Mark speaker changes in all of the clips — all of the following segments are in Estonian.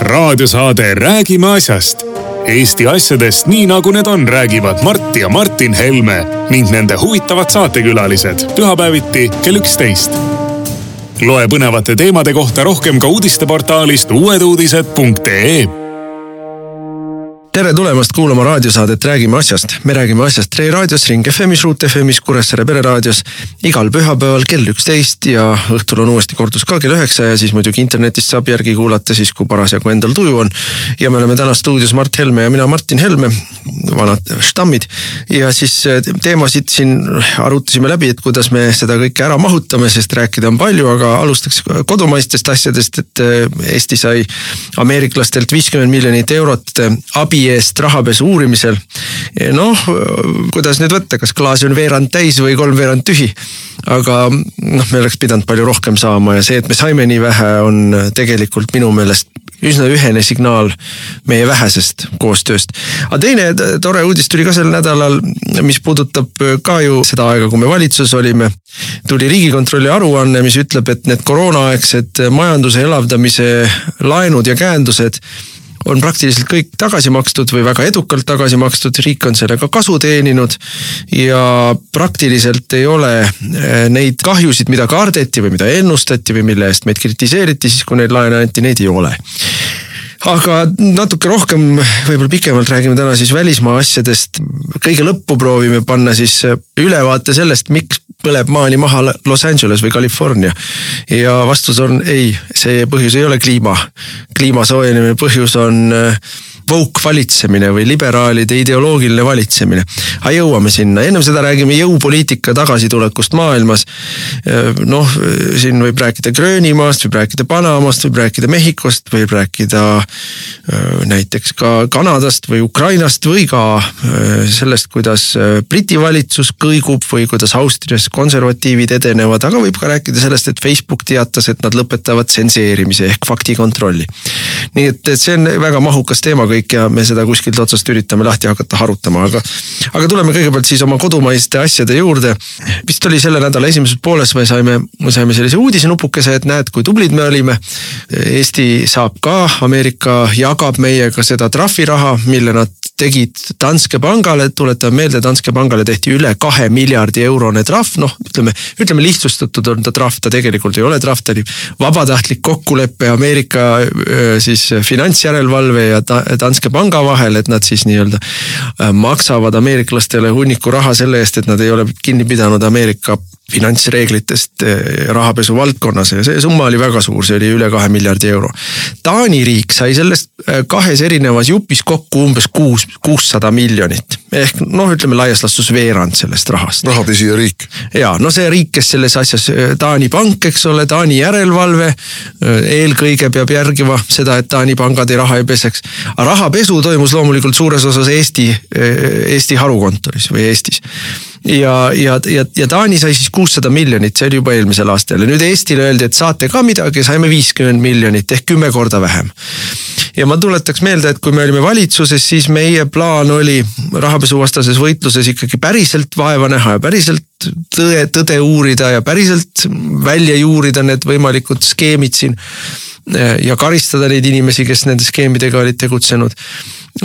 Speaker 1: raadiosaade Räägime asjast. Eesti asjadest nii nagu need on, räägivad Mart ja Martin Helme ning nende huvitavad saatekülalised pühapäeviti kell üksteist. loe põnevate teemade kohta rohkem ka uudisteportaalist uueduudised.ee
Speaker 2: tere tulemast kuulama raadiosaadet Räägime asjast. me räägime asjast Tre raadios, Ring FM-is, Ruut FM-is, Kuressaare pereraadios igal pühapäeval kell üksteist ja õhtul on uuesti kordus ka kell üheksa ja siis muidugi internetist saab järgi kuulata siis, kui parasjagu endal tuju on. ja me oleme täna stuudios Mart Helme ja mina, Martin Helme, vanad štammid. ja siis eh, teemasid siin arutasime läbi, et kuidas me seda kõike ära mahutame, sest rääkida on palju, aga alustaks kodumaistest asjadest, et eh, Eesti sai ameeriklastelt viiskümmend miljonit eurot eh, abi eest rahapesu uurimisel. noh, kuidas nüüd võtta, kas klaas on veerand täis või kolmveerand tühi. aga noh, me oleks pidanud palju rohkem saama ja see, et me saime nii vähe, on tegelikult minu meelest üsna ühene signaal meie vähesest koostööst. aga teine tore uudis tuli ka sel nädalal, mis puudutab ka ju seda aega, kui me valitsuses olime. tuli riigikontrolli aruanne, mis ütleb, et need koroonaaegsed majanduse elavdamise laenud ja käendused on praktiliselt kõik tagasi makstud või väga edukalt tagasi makstud, riik on sellega kasu teeninud. ja praktiliselt ei ole eh, neid kahjusid, mida kardeti või mida ennustati või mille eest meid kritiseeriti siis, kui neid laene anti, neid ei ole aga natuke rohkem, võib-olla pikemalt räägime täna siis välismaa asjadest. kõige lõppu proovime panna siis ülevaate sellest, miks põleb maani maha Los Angeles või California. ja vastus on ei, see põhjus ei ole kliima. kliima soojenemine põhjus on äh, woke valitsemine või liberaalide ideoloogiline valitsemine. aga jõuame sinna, ennem seda räägime jõupoliitika tagasitulekust maailmas. noh, siin võib rääkida Gröönimaast, võib rääkida Panamast, võib rääkida Mehhikost, võib rääkida näiteks ka Kanadast või Ukrainast või ka sellest, kuidas Briti valitsus kõigub või kuidas Austrias konservatiivid edenevad, aga võib ka rääkida sellest, et Facebook teatas, et nad lõpetavad tsenseerimise ehk faktikontrolli. Nii et, et see on väga mahukas teema kõik ja me seda kuskilt otsast üritame lahti hakata harutama, aga. aga tuleme kõigepealt siis oma kodumaiste asjade juurde. vist oli selle nädala esimeses pooles me saime, me saime sellise uudisenupukese, et näed, kui tublid me olime. Eesti saab ka, Ameerika jagab meiega seda trahviraha, mille nad tegid Danske pangale, tuletame meelde, Danske pangale tehti üle kahe miljardi eurone trahv, noh, ütleme, ütleme lihtsustatud on ta trahv, ta tegelikult ei ole trahv, ta oli vabatahtlik kokkulepe Ameerika siis finantsjärelevalve ja Danske panga vahel, et nad siis nii-öelda maksavad ameeriklastele hunniku raha selle eest, et nad ei ole kinni pidanud Ameerika finantsreeglitest rahapesu valdkonnas ja see summa oli väga suur, see oli üle kahe miljardi euro. Taani riik sai sellest kahes erinevas jupis kokku umbes kuus kuussada miljonit ehk noh, ütleme laias laastus veerand sellest rahast.
Speaker 3: rahapesija riik.
Speaker 2: ja no see riik, kes selles asjas, äh, Taani pank, eks ole, Taani järelevalve eelkõige peab järgima seda, et Taani pangad ei raha ei peseks. aga rahapesu toimus loomulikult suures osas Eesti, Eesti harukontoris või Eestis ja, ja, ja, ja Taani sai siis kuussada miljonit, see oli juba eelmisel aastal ja nüüd Eestile öeldi, et saate ka midagi, saime viiskümmend miljonit ehk kümme korda vähem. ja ma tuletaks meelde, et kui me olime valitsuses, siis meie plaan oli rahapesuvastases võitluses ikkagi päriselt vaeva näha ja päriselt tõe, tõde uurida ja päriselt välja juurida need võimalikud skeemid siin ja karistada neid inimesi, kes nende skeemidega olid tegutsenud.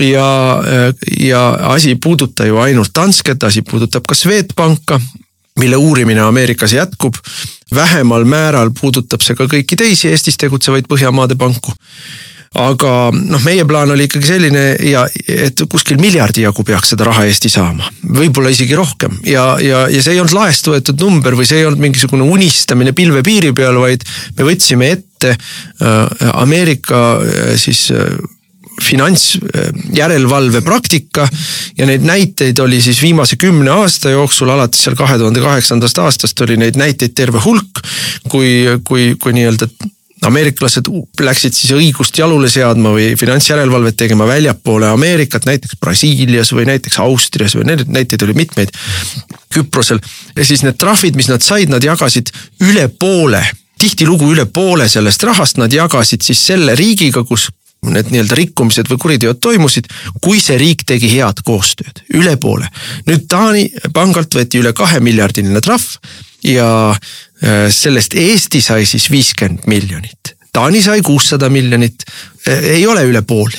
Speaker 2: ja, ja asi ei puuduta ju ainult Dansket, asi puudutab ka Swedbanka, mille uurimine Ameerikas jätkub. vähemal määral puudutab see ka kõiki teisi Eestis tegutsevaid Põhjamaade panku aga noh, meie plaan oli ikkagi selline ja et kuskil miljardi jagu peaks seda raha Eesti saama, võib-olla isegi rohkem ja, ja, ja see ei olnud laest võetud number või see ei olnud mingisugune unistamine pilvepiiri peal, vaid me võtsime ette äh, Ameerika äh, siis äh, finantsjärelevalve praktika ja neid näiteid oli siis viimase kümne aasta jooksul, alates seal kahe tuhande kaheksandast aastast oli neid näiteid terve hulk. kui, kui, kui nii-öelda ameeriklased läksid siis õigust jalule seadma või finantsjärelevalvet tegema väljapoole Ameerikat, näiteks Brasiilias või näiteks Austrias või neid näiteid oli mitmeid. Küprosel ja siis need trahvid, mis nad said, nad jagasid üle poole, tihtilugu üle poole sellest rahast nad jagasid siis selle riigiga, kus need nii-öelda rikkumised või kuriteod toimusid, kui see riik tegi head koostööd, üle poole. nüüd Taani pangalt võeti üle kahe miljardiline trahv ja sellest Eesti sai siis viiskümmend miljonit, Taani sai kuussada miljonit, ei ole üle poole.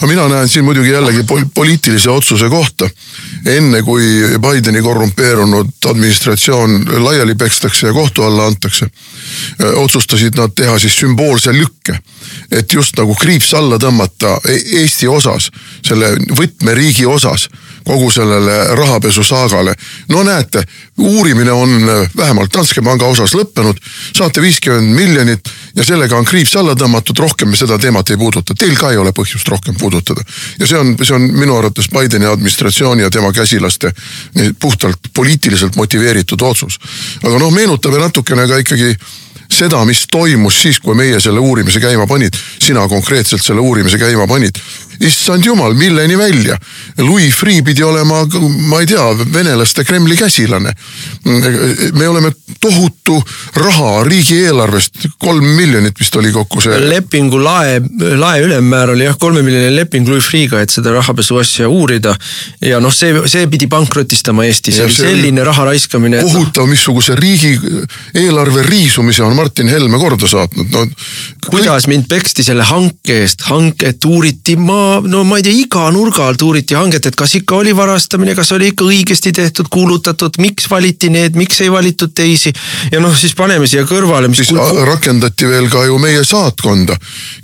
Speaker 3: Aga mina näen siin muidugi jällegi poliitilise otsuse kohta. enne kui Bideni korrumpeerunud administratsioon laiali pekstakse ja kohtu alla antakse, otsustasid nad teha siis sümboolse lükke. et just nagu kriips alla tõmmata e-, Eesti osas, selle võtmeriigi osas kogu sellele rahapesusaagale. no näete, uurimine on vähemalt Danske panga osas lõppenud, saate viiskümmend miljonit ja sellega on kriips alla tõmmatud, rohkem me seda teemat ei puuduta, teil ka ei ole põhjust rohkem puudutada. ja see on, see on minu arvates Bideni administratsiooni ja tema käsilaste puhtalt poliitiliselt motiveeritud otsus. aga noh, meenutab ja natukene ka ikkagi seda, mis toimus siis, kui meie selle uurimise käima panid, sina konkreetselt selle uurimise käima panid issand jumal, milleni välja. Louis Freeh pidi olema, ma ei tea, venelaste Kremli käsilane. me oleme tohutu raha riigieelarvest, kolm miljonit vist oli kokku see.
Speaker 2: lepingu lae, lae ülemmäär oli jah, kolmemiljoniline leping Louis Freeh'ga, et seda rahapesu asja uurida. ja noh, see, see pidi pankrotistama Eesti, see oli selline raha raiskamine.
Speaker 3: kohutav no., missuguse riigieelarve riisumise on Martin Helme korda saatnud, no.
Speaker 2: kuidas mind peksti selle hanke eest, hanket uuriti maa no ma ei tea, iga nurga alt uuriti hanget, et kas ikka oli varastamine, kas oli ikka õigesti tehtud, kuulutatud, miks valiti need, miks ei valitud teisi. ja noh, siis paneme siia kõrvale.
Speaker 3: siis kul... rakendati veel ka ju meie saatkonda,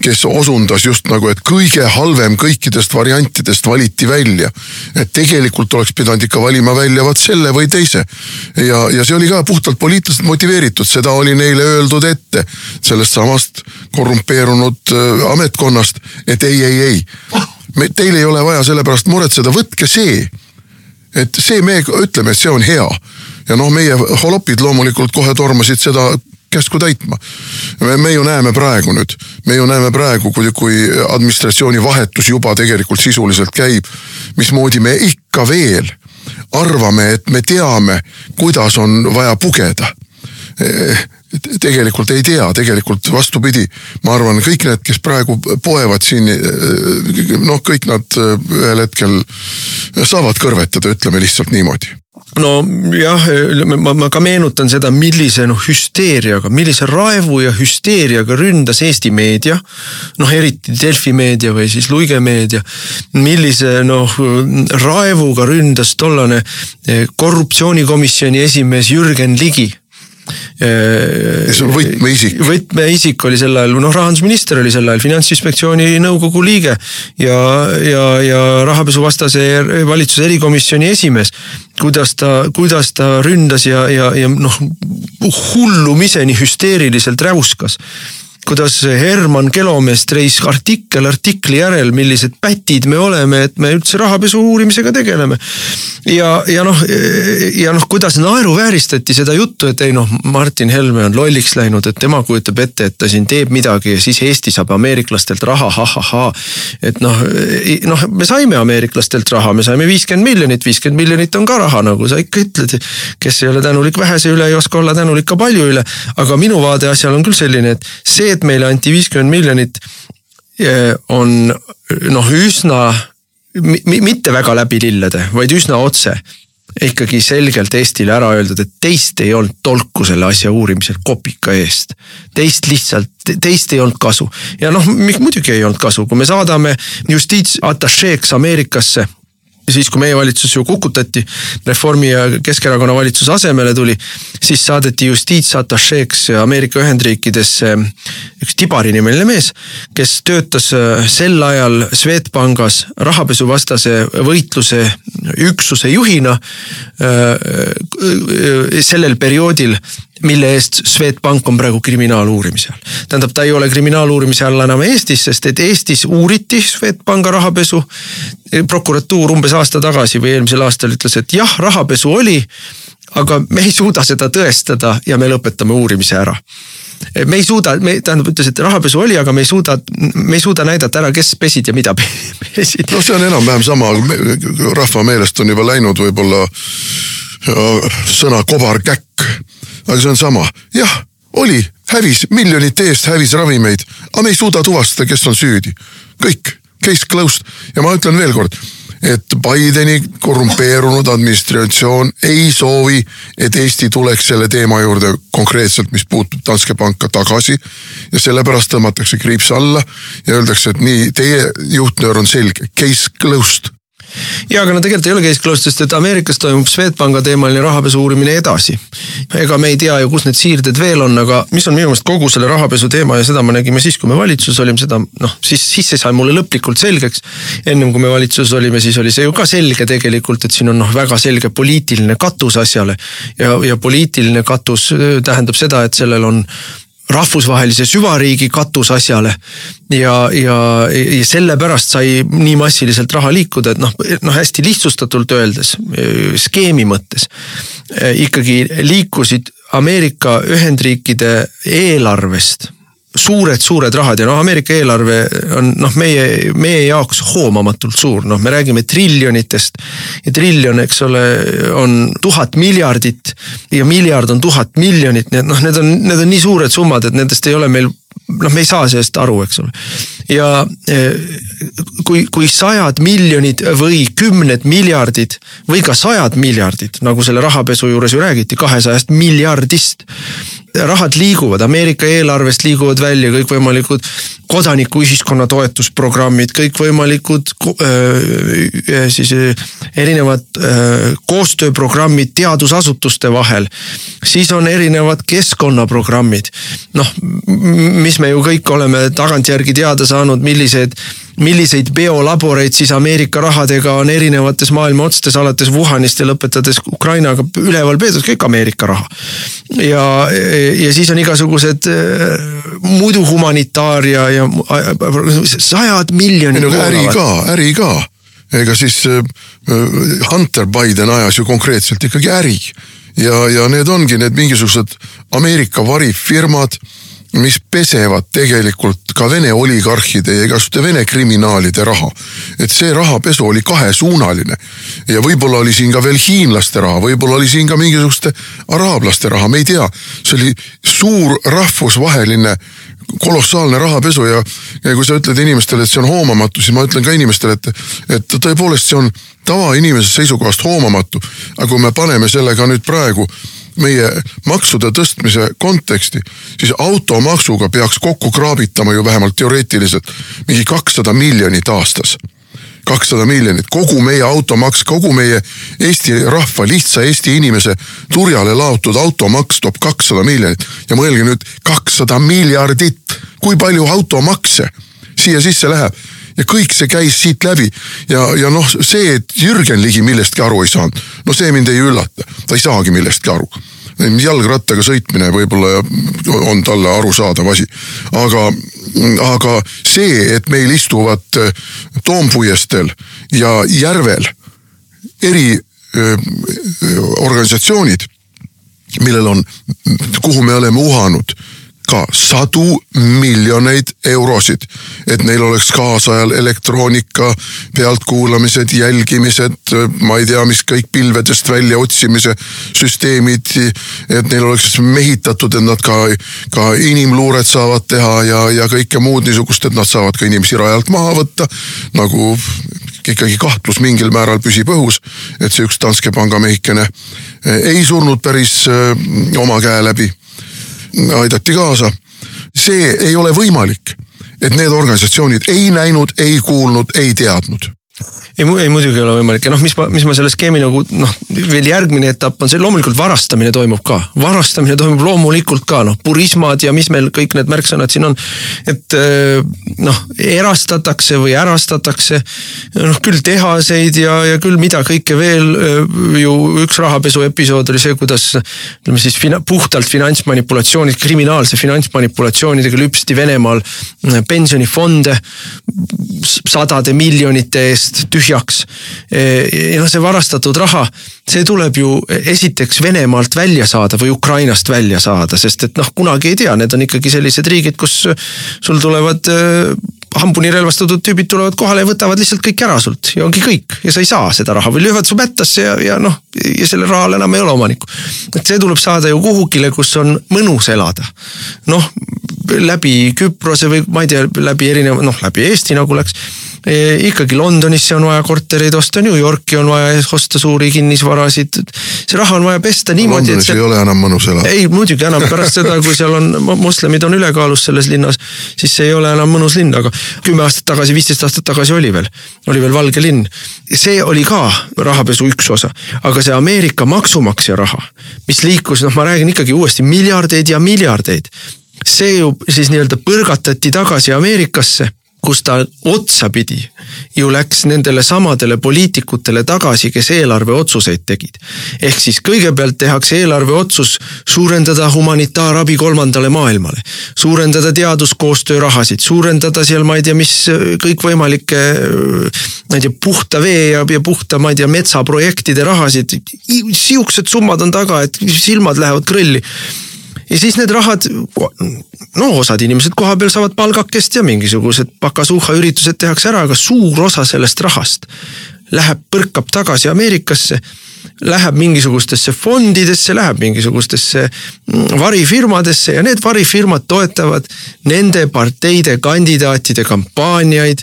Speaker 3: kes osundas just nagu, et kõige halvem kõikidest variantidest valiti välja. et tegelikult oleks pidanud ikka valima välja vot selle või teise. ja, ja see oli ka puhtalt poliitiliselt motiveeritud, seda oli neile öeldud ette sellest samast korrumpeerunud äh, ametkonnast, et ei, ei, ei me, teil ei ole vaja selle pärast muretseda, võtke see. et see me ütleme, et see on hea. ja noh, meie holopid loomulikult kohe tormasid seda käsku täitma. me ju näeme praegu nüüd, me ju näeme praegu, kui, kui administratsiooni vahetus juba tegelikult sisuliselt käib, mismoodi me ikka veel arvame, et me teame, kuidas on vaja pugeda tegelikult ei tea, tegelikult vastupidi. ma arvan, kõik need, kes praegu poevad siin, noh, kõik nad ühel hetkel saavad kõrvetada, ütleme lihtsalt niimoodi
Speaker 2: nojah, ma, ma ka meenutan seda, millise noh hüsteeriaga, millise raevu ja hüsteeriaga ründas Eesti meedia. noh, eriti Delfi meedia või siis Luige meedia. millise noh raevuga ründas tollane korruptsioonikomisjoni esimees Jürgen Ligi
Speaker 3: kes on võtmeisik.
Speaker 2: võtmeisik oli sel ajal, noh rahandusminister oli sel ajal finantsinspektsiooni nõukogu liige ja, ja, ja rahapesuvastase valitsuse erikomisjoni esimees. kuidas ta, kuidas ta ründas ja, ja, ja noh hullumiseni hüsteeriliselt räuskas kuidas Herman Kelomeest reis artikkel artikli järel, millised pätid me oleme, et me üldse rahapesu uurimisega tegeleme. ja, ja noh, ja noh, kuidas naeruvääristati seda juttu, et ei noh, Martin Helme on lolliks läinud, et tema kujutab ette, et ta siin teeb midagi ja siis Eesti saab ameeriklastelt raha ha,, ha-ha-ha. et noh, noh, me saime ameeriklastelt raha, me saime viiskümmend miljonit, viiskümmend miljonit on ka raha, nagu sa ikka ütled. kes ei ole tänulik vähese üle, ei oska olla tänulik ka palju üle. aga minu vaade asjal on küll selline, et see, et meile anti viiskümmend miljonit, eh, on noh, üsna mitte väga läbi lillede, vaid üsna otse ikkagi selgelt Eestile ära öeldud, et teist ei olnud tolku selle asja uurimisel kopika eest. Teist lihtsalt, teist ei olnud kasu ja noh, muidugi ei olnud kasu, kui me saadame justiitsatašeeks Ameerikasse siis, kui meie valitsus ju kukutati, Reformi ja Keskerakonna valitsuse asemele tuli, siis saadeti justiitsatašeeks Ameerika Ühendriikidesse üks Tibari nimeline mees, kes töötas äh, sel ajal Swedbankis rahapesuvastase võitluse üksuse juhina. Äh, äh, sellel perioodil mille eest Swedbank on praegu kriminaaluurimise all. tähendab, ta ei ole kriminaaluurimise all enam Eestis, sest et Eestis uuriti Swedbanka rahapesu. prokuratuur umbes aasta tagasi või eelmisel aastal ütles, et jah, rahapesu oli, aga me ei suuda seda tõestada ja me lõpetame uurimise ära me ei suuda, me tähendab, ütles, et rahapesu oli, aga me ei suuda, me ei suuda näidata ära, kes pesid ja mida pesid.
Speaker 3: no see on enam-vähem sama, rahva meelest on juba läinud võib-olla sõna kobarkäkk aga see on sama, jah, oli, hävis, miljonite eest hävis ravimeid, aga me ei suuda tuvastada, kes on süüdi. kõik, case closed. Ja ma ütlen veel kord, et Bideni korrumpeerunud administratsioon ei soovi, et Eesti tuleks selle teema juurde konkreetselt, mis puutub Danske panka tagasi. ja sellepärast tõmmatakse kriips alla ja öeldakse, et nii, teie juhtnöör on selge, case closed
Speaker 2: ja aga no tegelikult ei ole case closed, sest et Ameerikas toimub Swedbanka teemaline rahapesu uurimine edasi. ega me ei tea ju, kus need siirded veel on, aga mis on minu meelest kogu selle rahapesu teema ja seda me nägime siis, kui me valitsuses olime, seda noh, siis, siis see sai mulle lõplikult selgeks. ennem kui me valitsuses olime, siis oli see ju ka selge tegelikult, et siin on noh, väga selge poliitiline katus asjale. ja, ja poliitiline katus tähendab seda, et sellel on rahvusvahelise süvariigi katus asjale. ja, ja, ja sellepärast sai nii massiliselt raha liikuda, et noh, noh hästi lihtsustatult öeldes, skeemi mõttes. ikkagi liikusid Ameerika Ühendriikide eelarvest suured-suured rahad ja noh, Ameerika eelarve on noh, meie, meie jaoks hoomamatult suur, noh, me räägime triljonitest. ja triljon, eks ole, on tuhat miljardit ja miljard on tuhat miljonit, nii et noh, need on, need on nii suured summad, et nendest ei ole meil noh, me ei saa sellest aru, eks ole. ja eh, kui, kui sajad miljonid või kümned miljardid või ka sajad miljardid, nagu selle rahapesu juures ju räägiti, kahesajast miljardist rahad liiguvad, Ameerika eelarvest liiguvad välja kõikvõimalikud kodanikuühiskonna toetusprogrammid, kõikvõimalikud äh, siis erinevad äh, koostööprogrammid teadusasutuste vahel. siis on erinevad keskkonnaprogrammid. noh, mis me ju kõik oleme tagantjärgi teada saanud, millised milliseid biolaboreid siis Ameerika rahadega on erinevates maailma otstes, alates Wuhanist ja lõpetades Ukrainaga üleval peetud, kõik Ameerika raha. ja, ja siis on igasugused äh, muidu humanitaar ja, ja sajad miljonid.
Speaker 3: äri ka, äri ka ega siis äh, Hunter Biden ajas ju konkreetselt ikkagi äri ja, ja need ongi need mingisugused Ameerika varifirmad mis pesevad tegelikult ka Vene oligarhide ja igasuguste Vene kriminaalide raha. et see rahapesu oli kahesuunaline ja võib-olla oli siin ka veel hiinlaste raha, võib-olla oli siin ka mingisuguste araablaste raha, me ei tea. see oli suur rahvusvaheline kolossaalne rahapesu ja, ja kui sa ütled inimestele, et see on hoomamatu, siis ma ütlen ka inimestele, et, et tõepoolest see on tavainimese seisukohast hoomamatu. aga kui me paneme sellega nüüd praegu meie maksude tõstmise konteksti, siis automaksuga peaks kokku kraabitama ju vähemalt teoreetiliselt mingi kakssada miljonit aastas. kakssada miljonit, kogu meie automaks, kogu meie Eesti rahva, lihtsa Eesti inimese turjale laotud automaks toob kakssada miljonit. ja mõelge nüüd, kakssada miljardit, kui palju automakse siia sisse läheb ja kõik see käis siit läbi. Ja, ja noh, see, et Jürgen Ligi millestki aru ei saanud, no see mind ei üllata, ta ei saagi millestki aru. Jalgrattaga sõitmine võib-olla on talle arusaadav asi, aga, aga see, et meil istuvad äh, Toompuiesteel ja Järvel eri öö, äh, organisatsioonid, millel on, kuhu me oleme uhanud ka sadu miljoneid eurosid. et neil oleks kaasajal elektroonika, pealtkuulamised, jälgimised, ma ei tea, mis kõik pilvedest väljaotsimise süsteemid. et neil oleks mehitatud, et nad ka, ka inimluuret saavad teha ja, ja kõike muud niisugust, et nad saavad ka inimesi rajalt maha võtta. nagu ikkagi kahtlus mingil määral püsib õhus, et see üks Danske panga mehikene ei surnud päris oma käe läbi aidati kaasa. see ei ole võimalik, et need organisatsioonid ei näinud, ei kuulnud, ei teadnud
Speaker 2: ei, ei muidugi ei ole võimalik ja noh, mis ma, mis ma selle skeemi nagu noh, veel järgmine etapp on see, loomulikult varastamine toimub ka. varastamine toimub loomulikult ka noh, purismad ja mis meil kõik need märksõnad siin on. et eh, noh, erastatakse või ärastatakse noh küll tehaseid ja, ja küll mida kõike veel. Eh, ju üks rahapesu episood oli see, kuidas ütleme siis fina, puhtalt finantsmanipulatsioonid, kriminaalse finantsmanipulatsioonidega lüpsti Venemaal eh, pensionifonde sadade miljonite eest tühjaks tühjaks. ja noh, see varastatud raha, see tuleb ju esiteks Venemaalt välja saada või Ukrainast välja saada, sest et noh, kunagi ei tea, need on ikkagi sellised riigid, kus sul tulevad hambuni relvastatud tüübid tulevad kohale ja võtavad lihtsalt kõik ära sult ja ongi kõik ja sa ei saa seda raha või löövad su mättasse ja, ja noh, ja sellel rahal enam ei ole omanikku. et see tuleb saada ju kuhugile, kus on mõnus elada. noh, läbi Küprose või ma ei tea, läbi erineva, noh läbi Eesti nagu läks ikkagi Londonisse on vaja kortereid osta, New Yorki on vaja osta suuri kinnisvarasid. see raha on vaja pesta niimoodi,
Speaker 3: et see. ei ole enam mõnus elada.
Speaker 2: ei, muidugi enam pärast seda, kui seal on moslemid on ülekaalus selles linnas, siis see ei ole enam mõnus linn, aga kümme aastat tagasi, viisteist aastat tagasi oli veel, oli veel valge linn. see oli ka rahapesu üks osa, aga see Ameerika maksumaksja raha, mis liikus, noh, ma räägin ikkagi uuesti miljardeid ja miljardeid see ju siis nii-öelda põrgatati tagasi Ameerikasse kus ta otsapidi ju läks nendele samadele poliitikutele tagasi, kes eelarveotsuseid tegid. ehk siis kõigepealt tehakse eelarveotsus suurendada humanitaarabi kolmandale maailmale, suurendada teaduskoostöö rahasid, suurendada seal, ma ei tea, mis kõikvõimalikke, ma ei tea, puhta vee ja, ja puhta, ma ei tea, metsaprojektide rahasid. sihukesed summad on taga, et silmad lähevad krõlli ja siis need rahad, no osad inimesed kohapeal saavad palgakest ja mingisugused pakasuhha üritused tehakse ära, aga suur osa sellest rahast läheb, põrkab tagasi Ameerikasse läheb mingisugustesse fondidesse, läheb mingisugustesse mm, varifirmadesse ja need varifirmad toetavad nende parteide kandidaatide kampaaniaid,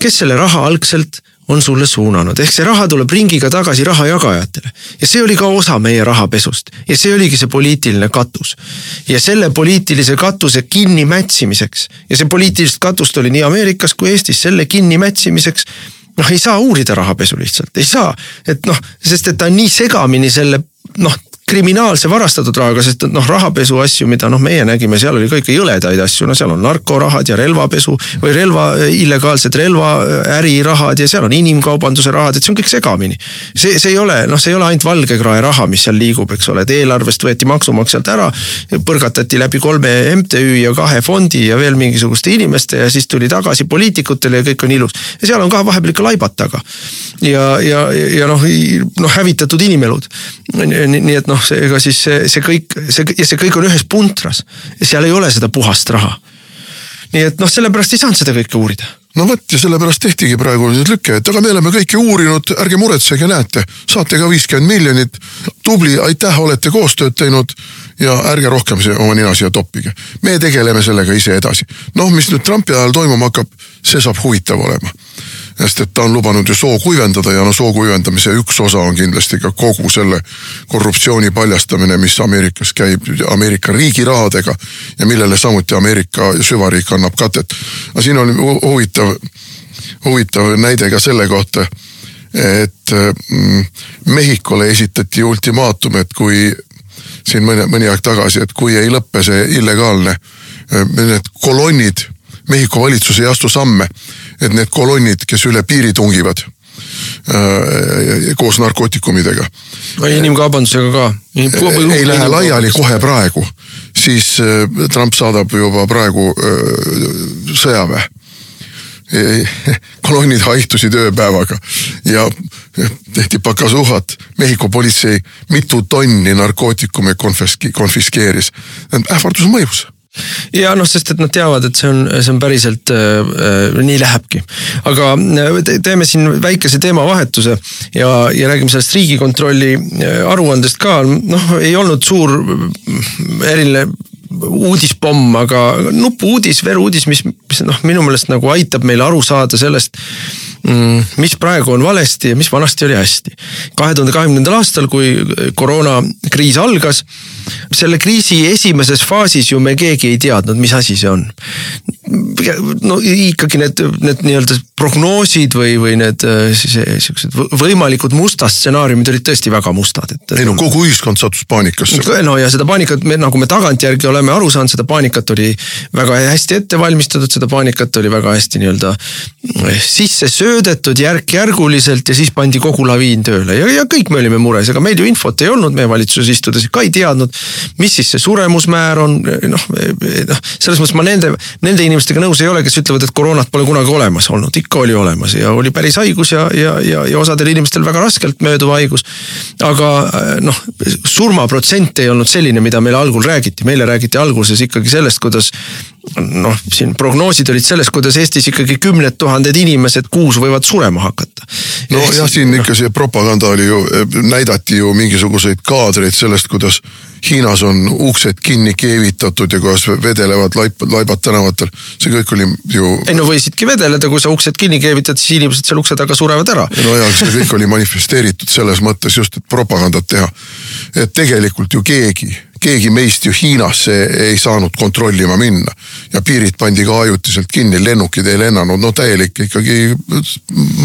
Speaker 2: kes selle raha algselt on sulle suunanud, ehk see raha tuleb ringiga tagasi rahajagajatele. ja see oli ka osa meie rahapesust ja see oligi see poliitiline katus. ja selle poliitilise katuse kinnimätsimiseks ja see poliitilist katust oli nii Ameerikas kui Eestis, selle kinnimätsimiseks noh, ei saa uurida rahapesu lihtsalt, ei saa, et noh, sest et ta on nii segamini selle noh kriminaalse varastatud rahaga, sest noh, rahapesu asju, mida noh, meie nägime, seal oli ka ikka jõledaid asju, no seal on narkorahad ja relvapesu või relva, illegaalsed relvaärirahad ja seal on inimkaubanduse rahad, et see on kõik segamini. see, see ei ole, noh, see ei ole ainult valgekrae raha, mis seal liigub, eks ole, et eelarvest võeti maksumaksjalt ära, põrgatati läbi kolme MTÜ ja kahe fondi ja veel mingisuguste inimeste ja siis tuli tagasi poliitikutele ja kõik on ilus. ja seal on ka vahepeal ikka laibad taga. ja, ja, ja noh, noh hävitatud inimelud. nii et noh, noh, see, ega siis see, see kõik, see ja see kõik on ühes puntras. seal ei ole seda puhast raha. nii et noh, sellepärast ei saanud seda kõike uurida
Speaker 3: no vot ja sellepärast tehtigi praegu nüüd lüke, et aga me oleme kõike uurinud, ärge muretsege, näete, saate ka viiskümmend miljonit. tubli, aitäh, olete koostööd teinud ja ärge rohkem oma nina siia toppige. me tegeleme sellega ise edasi. noh, mis nüüd Trumpi ajal toimuma hakkab, see saab huvitav olema sest et ta on lubanud ju soo kuivendada ja no soo kuivendamise üks osa on kindlasti ka kogu selle korruptsiooni paljastamine, mis Ameerikas käib Ameerika riigi rahadega ja millele samuti Ameerika süvariik annab katet. aga siin on huvitav, huvitav näide ka selle kohta, et mm, Mehhikole esitati ultimaatum, et kui siin mõni, mõni aeg tagasi, et kui ei lõppe see illegaalne, need kolonnid, Mehhiko valitsus ei astu samme et need kolonnid, kes üle piiri tungivad äh, koos narkootikumidega.
Speaker 2: inimkaubandusega ka.
Speaker 3: ei lähe laiali kohe praegu, siis äh, Trump saadab juba praegu äh, sõjaväe kolonnid haihtusid ööpäevaga ja tehti pakasuhat. Mehhiko politsei mitu tonni narkootikume konfiski-, konfiskeeris. ähvardus mõjus
Speaker 2: ja noh, sest et nad teavad, et see on, see on päriselt äh, äh nii lähebki. aga äh, teeme siin väikese teemavahetuse ja, ja räägime sellest riigikontrolli äh, aruandest ka, noh ei olnud suur eriline uudispomm, aga nupuudis, veruudis, mis, mis noh, minu meelest nagu aitab meil aru saada sellest Mm, mis praegu on valesti ja mis vanasti oli hästi. kahe tuhande kahekümnendal aastal, kui koroonakriis algas, selle kriisi esimeses faasis ju me keegi ei teadnud, mis asi see on. No ikkagi need, need nii-öelda prognoosid või, või need äh, siis äh, siuksed võimalikud mustad stsenaariumid olid tõesti väga mustad, et.
Speaker 3: ei no kogu ühiskond sattus paanikasse.
Speaker 2: no ja seda paanikat me nagu me tagantjärgi oleme aru saanud, seda paanikat oli väga hästi ette valmistatud, seda paanikat oli väga hästi nii-öelda eh, sisse söödetud järk-järguliselt ja siis pandi kogu laviin tööle ja, ja kõik me olime mures, ega meil ju infot ei olnud, meie valitsuses istudes ka ei teadnud. mis siis see suremusmäär on, noh, noh selles mõttes ma nende, nende inimestega nõus ei ole, kes ütlevad, et koroonat pole kunagi olemas olnud, ikka oli olemas ja oli päris haigus ja, ja, ja, ja osadel inimestel väga raskelt mööduv haigus. aga noh, surmaprotsent ei olnud selline, mida meile algul räägiti, meile räägiti alguses ikkagi sellest, kuidas noh, siin prognoosid olid selles, kuidas Eestis ikkagi kümned tuhanded inimesed kuus võivad surema hakata.
Speaker 3: nojah, siin ikka see propaganda oli ju, näidati ju mingisuguseid kaadreid sellest, kuidas Hiinas on uksed kinni keevitatud ja kuidas vedelevad laip, laibad tänavatel. see kõik oli ju.
Speaker 2: ei no võisidki vedeleda, kui sa uksed kinni keevitad, siis inimesed seal ukse taga surevad ära.
Speaker 3: nojah, see kõik oli manifesteeritud selles mõttes just, et propagandat teha. et tegelikult ju keegi keegi meist ju Hiinasse ei saanud kontrollima minna ja piirid pandi ka ajutiselt kinni, lennukid ei lennanud, no täielik ikkagi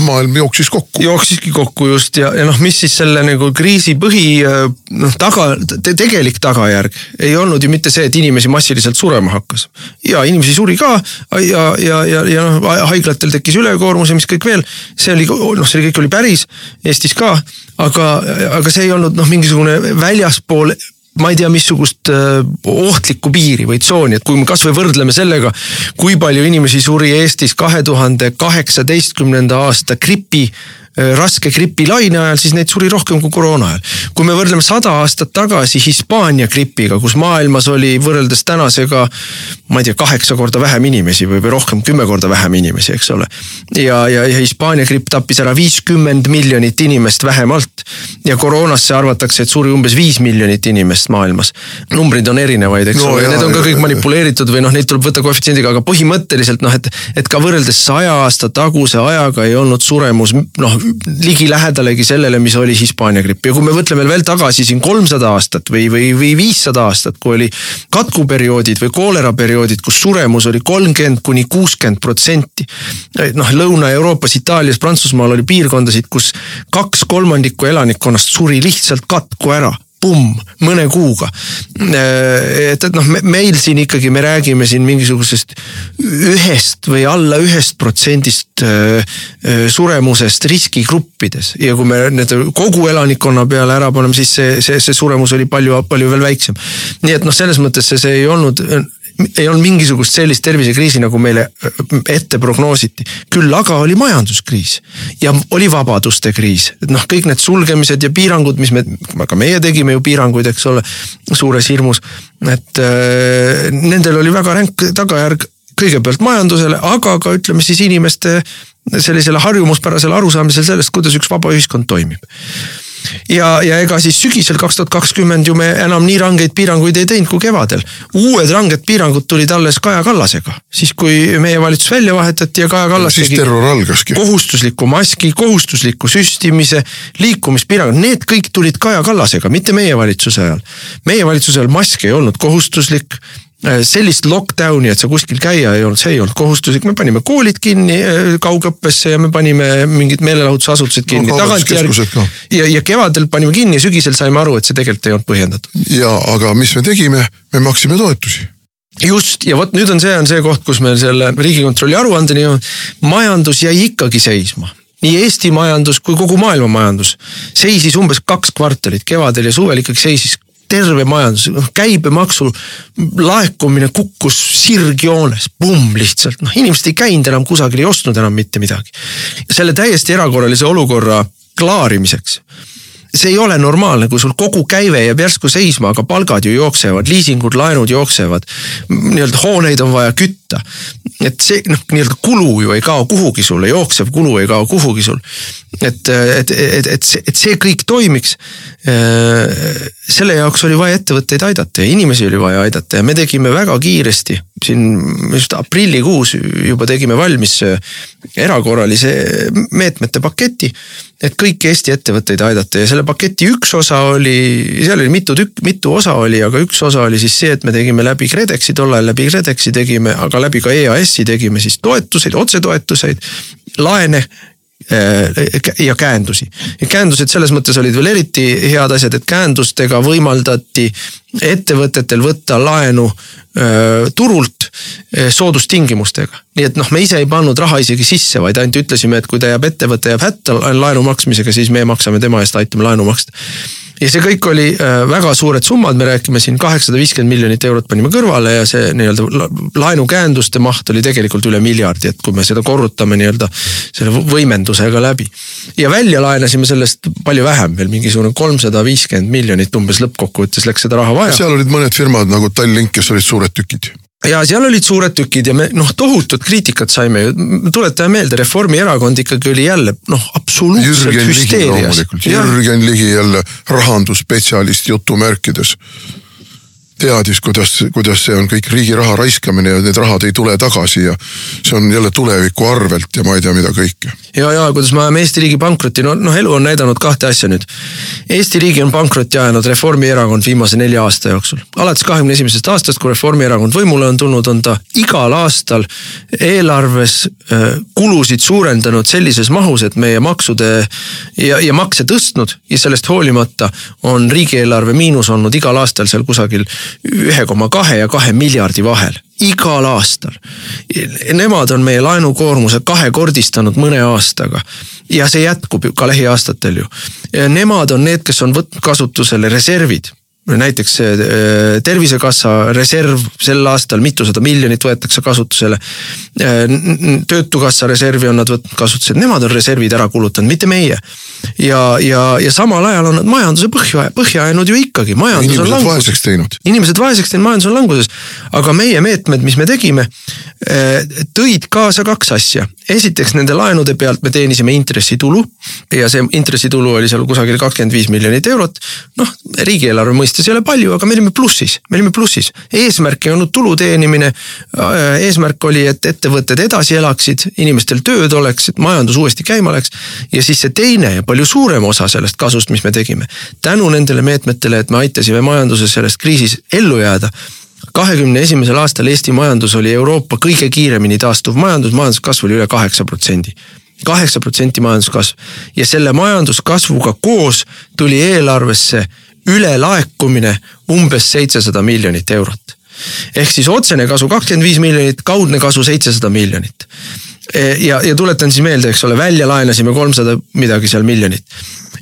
Speaker 3: maailm jooksis kokku.
Speaker 2: jooksiski kokku just ja, ja noh, mis siis selle nagu kriisi põhi noh taga te,, tegelik tagajärg ei olnud ju mitte see, et inimesi massiliselt surema hakkas. ja inimesi suri ka ja, ja, ja, ja noh haiglatel tekkis ülekoormus ja mis kõik veel, see oli noh, see kõik oli päris Eestis ka, aga, aga see ei olnud noh, mingisugune väljaspool ma ei tea, missugust äh, ohtlikku piiri või tsooni, et kui me kasvõi võrdleme sellega, kui palju inimesi suri Eestis kahe tuhande kaheksateistkümnenda aasta gripi raske gripilaine ajal, siis neid suri rohkem kui koroona ajal. kui me võrdleme sada aastat tagasi Hispaania gripiga, kus maailmas oli võrreldes tänasega, ma ei tea, kaheksa korda vähem inimesi või, või rohkem, kümme korda vähem inimesi, eks ole. ja, ja, ja Hispaania gripp tappis ära viiskümmend miljonit inimest vähemalt. ja koroonasse arvatakse, et suri umbes viis miljonit inimest maailmas. numbrid on erinevaid, eks no, ole, need on ka kõik manipuleeritud või noh, neid tuleb võtta koefitsiendiga, aga põhimõtteliselt noh, et, et ka võrreldes saja aasta taguse ajaga ei olnud suremus noh ligilähedalegi sellele, mis oli Hispaania gripp ja kui me mõtleme veel tagasi siin kolmsada aastat või, või, või viissada aastat, kui oli katkuperioodid või kooleraperioodid, kus suremus oli kolmkümmend kuni kuuskümmend protsenti. noh, Lõuna-Euroopas, Itaalias, Prantsusmaal oli piirkondasid, kus kaks kolmandikku elanikkonnast suri lihtsalt katku ära pumm, mõne kuuga. Äh, et, et noh, meil siin ikkagi me räägime siin mingisugusest ühest või alla ühest protsendist äh, äh, suremusest riskigruppides ja kui me need kogu elanikkonna peale ära paneme, siis see, see, see suremus oli palju, palju veel väiksem. nii et noh, selles mõttes see, see ei olnud ei olnud mingisugust sellist tervisekriisi, nagu meile äh, ette prognoositi. küll aga oli majanduskriis ja oli vabaduste kriis, et noh, kõik need sulgemised ja piirangud, mis me, ka meie tegime ju piiranguid, eks ole, suures hirmus. et äh, nendel oli väga ränk tagajärg kõigepealt majandusele, aga ka ütleme siis inimeste sellisele harjumuspärasele arusaamisele sellest, kuidas üks vaba ühiskond toimib ja, ja ega siis sügisel kaks tuhat kakskümmend ju me enam nii rangeid piiranguid ei teinud kui kevadel. uued ranged piirangud tulid alles Kaja Kallasega, siis kui meie valitsus välja vahetati ja Kaja Kallas
Speaker 3: tegi
Speaker 2: kohustusliku maski, kohustusliku süstimise, liikumispiirangud, need kõik tulid Kaja Kallasega, mitte meie valitsuse ajal. meie valitsuse ajal mask ei olnud kohustuslik sellist lockdown'i, et sa kuskil käia ei olnud, see ei olnud kohustuslik, me panime koolid kinni äh, kaugõppesse ja me panime mingid meelelahutusasutused kinni no, tagantjärgi. ja, ja kevadel panime kinni ja sügisel saime aru, et see tegelikult ei olnud põhjendatud.
Speaker 3: ja aga mis me tegime, me maksime toetusi.
Speaker 2: Just ja vot nüüd on see, on see koht, kus meil selle riigikontrolli aruandeni jõudnud, majandus jäi ikkagi seisma. Nii Eesti majandus kui kogu maailma majandus seisis umbes kaks kvartalit, kevadel ja suvel ikkagi seisis terve majandus, noh käibemaksu laekumine kukkus sirgjoones, pumm lihtsalt, noh inimesed ei käinud enam kusagil, ei ostnud enam mitte midagi. selle täiesti erakorralise olukorra klaarimiseks see ei ole normaalne, kui sul kogu käive jääb järsku seisma, aga palgad ju jooksevad, liisingud, laenud jooksevad. nii-öelda hooneid on vaja kütta. et see noh, nii-öelda kulu ju ei kao kuhugi sulle, jooksev kulu ei kao kuhugi sul et, et, et, et see, et see kõik toimiks. Äh, selle jaoks oli vaja ettevõtteid aidata ja inimesi oli vaja aidata ja me tegime väga kiiresti. Siin just aprillikuus juba tegime valmis erakorralise meetmete paketi. et kõiki Eesti ettevõtteid aidata ja selle paketi üks osa oli, seal oli mitu tükk, mitu osa oli, aga üks osa oli siis see, et me tegime läbi KredExi, tol ajal läbi KredExi tegime, aga läbi ka EAS-i tegime siis toetuseid, otsetoetuseid, laene ja käendusi. ja käendused selles mõttes olid veel eriti head asjad, et käendustega võimaldati ettevõtetel võtta laenu öö, äh, turult äh, soodustingimustega. nii et noh, me ise ei pannud raha isegi sisse, vaid ainult ütlesime, et kui ta jääb, ettevõte jääb hätta laenu maksmisega, siis me maksame tema eest, aitame laenu maksta ja see kõik oli äh, väga suured summad, me räägime siin kaheksasada viiskümmend miljonit eurot panime kõrvale ja see nii-öelda laenukäenduste maht oli tegelikult üle miljardi, et kui me seda korrutame nii-öelda selle võimendusega läbi. ja välja laenasime sellest palju vähem, veel mingisugune kolmsada viiskümmend miljonit umbes lõppkokkuvõttes läks seda raha vaja.
Speaker 3: seal olid mõned firmad nagu Tallink, kes olid suured tükid
Speaker 2: ja seal olid suured tükid ja me noh, tohutut kriitikat saime ju, tuletame meelde, Reformierakond ikkagi oli jälle noh, absoluutselt
Speaker 3: Jürgen
Speaker 2: hüsteerias.
Speaker 3: Jürgen Ligi jälle rahandusspetsialist jutumärkides teadis, kuidas, kuidas see on kõik riigi raha raiskamine ja need rahad ei tule tagasi ja see on jälle tuleviku arvelt ja ma ei tea, mida kõike.
Speaker 2: ja, ja kuidas me ajame Eesti riigi pankrotti, no noh, elu on näidanud kahte asja nüüd. Eesti riigi on pankrotti ajanud Reformierakond viimase nelja aasta jooksul. alates kahekümne esimesest aastast, kui Reformierakond võimule on tulnud, on ta igal aastal eelarves äh, kulusid suurendanud sellises mahus, et meie maksude ja, ja makse tõstnud ja sellest hoolimata on riigieelarve miinus olnud igal aastal seal kusagil ühe koma kahe ja kahe miljardi vahel igal aastal. Nemad on meie laenukoormuse kahekordistanud mõne aastaga ja see jätkub ka lähiaastatel ju. Nemad on need, kes on võtnud kasutusele reservid näiteks äh, Tervisekassa reserv sel aastal mitusada miljonit võetakse kasutusele. Äh, töötukassa reservi on nad võtnud kasutusele, nemad on reservid ära kulutanud, mitte meie. ja, ja, ja samal ajal on nad majanduse põhja, põhja ajanud ju ikkagi, majandus
Speaker 3: inimesed
Speaker 2: on languses.
Speaker 3: vaeseks teinud.
Speaker 2: inimesed vaeseks teinud, majandus on languses. aga meie meetmed, mis me tegime, tõid kaasa kaks asja. esiteks nende laenude pealt me teenisime intressitulu ja see intressitulu oli seal kusagil kakskümmend viis miljonit eurot. noh, riigieelarve mõistes ei ole palju, aga me olime plussis, me olime plussis. eesmärk ei olnud tulu teenimine. eesmärk oli, et ettevõtted edasi elaksid, inimestel tööd oleks, et majandus uuesti käima läks. ja siis see teine ja palju suurem osa sellest kasust, mis me tegime. tänu nendele meetmetele, et me aitasime majanduse selles kriisis ellu jääda kahekümne esimesel aastal Eesti majandus oli Euroopa kõige kiiremini taastuv majandus, majanduskasv oli üle kaheksa protsendi kaheksa protsenti majanduskasv ja selle majanduskasvuga koos tuli eelarvesse ülelaekumine umbes seitsesada miljonit eurot. ehk siis otsene kasu kakskümmend viis miljonit, kaudne kasu seitsesada miljonit. ja, ja tuletan siis meelde, eks ole, välja laenasime kolmsada midagi seal miljonit.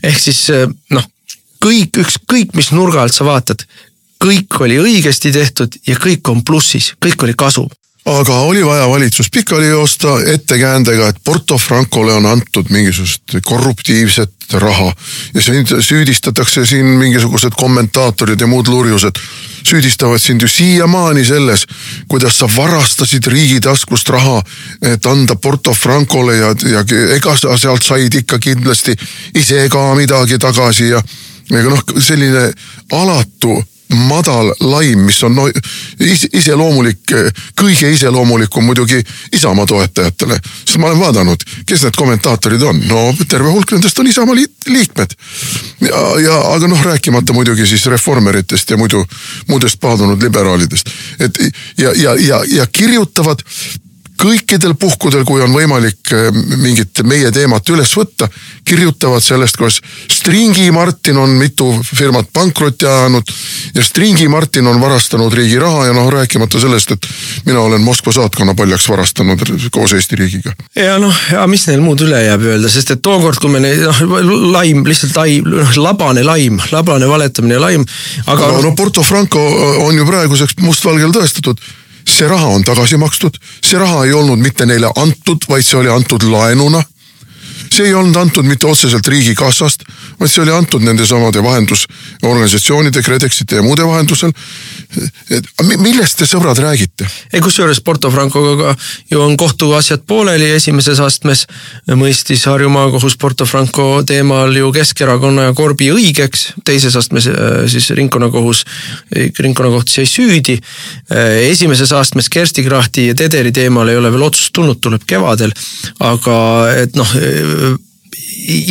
Speaker 2: ehk siis noh, kõik, ükskõik mis nurga alt sa vaatad, kõik oli õigesti tehtud ja kõik on plussis, kõik oli kasum
Speaker 3: aga oli vaja valitsus pikali joosta ettekäändega, et Porto Francole on antud mingisugust korruptiivset raha. ja sind süüdistatakse siin mingisugused kommentaatorid ja muud lurjused. süüdistavad sind ju siiamaani selles, kuidas sa varastasid riigi taskust raha, et anda Porto Francole ja, ja ega sa sealt said ikka kindlasti ise ka midagi tagasi ja ega noh, selline alatu madal laim, mis on no, is, iseloomulik, kõige iseloomulikum muidugi Isamaa toetajatele. sest ma olen vaadanud, kes need kommentaatorid on, no terve hulk nendest on Isamaa liikmed. ja, ja aga noh, rääkimata muidugi siis reformeritest ja muidu muudest paadunud liberaalidest. et ja, ja, ja, ja kirjutavad kõikidel puhkudel, kui on võimalik eh, mingit meie teemat üles võtta, kirjutavad sellest, kuidas Stringi Martin on mitu firmat pankrotti ajanud ja Stringi Martin on varastanud riigi raha ja noh, rääkimata sellest, et mina olen Moskva saatkonna paljaks varastanud koos Eesti riigiga.
Speaker 2: ja noh, ja mis neil muud üle jääb öelda, sest et tookord, kui me neid noh, laim lihtsalt laim, noh labane laim, labane valetamine ja laim, aga.
Speaker 3: no, no Porto Franco on ju praeguseks mustvalgel tõestatud see raha on tagasi makstud, see raha ei olnud mitte neile antud, vaid see oli antud laenuna. See ei olnud antud mitte otseselt riigikassast, vaid see oli antud nendesamade vahendusorganisatsioonide, KredExite ja muude vahendusel. et millest te sõbrad räägite?
Speaker 2: ei, kusjuures Porto Francoga ju on kohtuasjad pooleli esimeses astmes. mõistis Harju maakohus Porto Franco teemal ju Keskerakonna ja Korbi õigeks, teises astmes äh, siis ringkonnakohus, ringkonnakohtus jäi süüdi. Äh, esimeses astmes Kersti Krahti ja Tederi teemal ei ole veel otsust tulnud, tuleb kevadel. aga et noh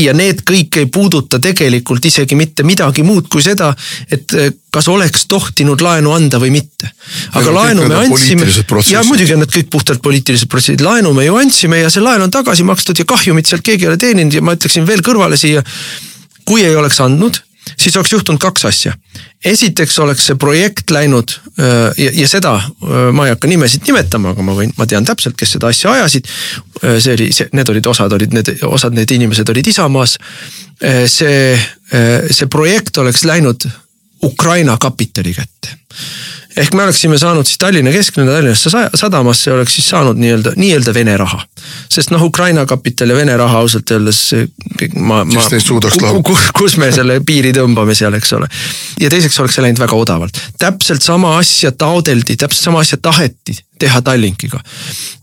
Speaker 2: ja need kõik ei puuduta tegelikult isegi mitte midagi muud kui seda, et eh, kas oleks tohtinud laenu anda või mitte. aga ja laenu me andsime ja muidugi on need kõik puhtalt poliitilised protsessid, laenu me ju andsime ja see laen on tagasi makstud ja kahjumit sealt keegi ei ole teeninud ja ma ütleksin veel kõrvale siia. kui ei oleks andnud siis oleks juhtunud kaks asja. esiteks oleks see projekt läinud äh, ja, ja seda äh, ma ei hakka nimesid nimetama, aga ma võin, ma tean täpselt, kes seda asja ajasid. Äh, see oli, need olid osad olid need, osad need inimesed olid Isamaas. see, see projekt oleks läinud Ukraina kapitali kätte ehk me oleksime saanud siis Tallinna kesklinna Tallinnasse sadamasse oleks siis saanud nii-öelda, nii-öelda Vene raha. sest noh, Ukraina kapital ja Vene raha ausalt öeldes ma, ma. kus me selle piiri tõmbame seal, eks ole. ja teiseks oleks see läinud väga odavalt, täpselt sama asja taodeldi, täpselt sama asja taheti teha Tallinkiga.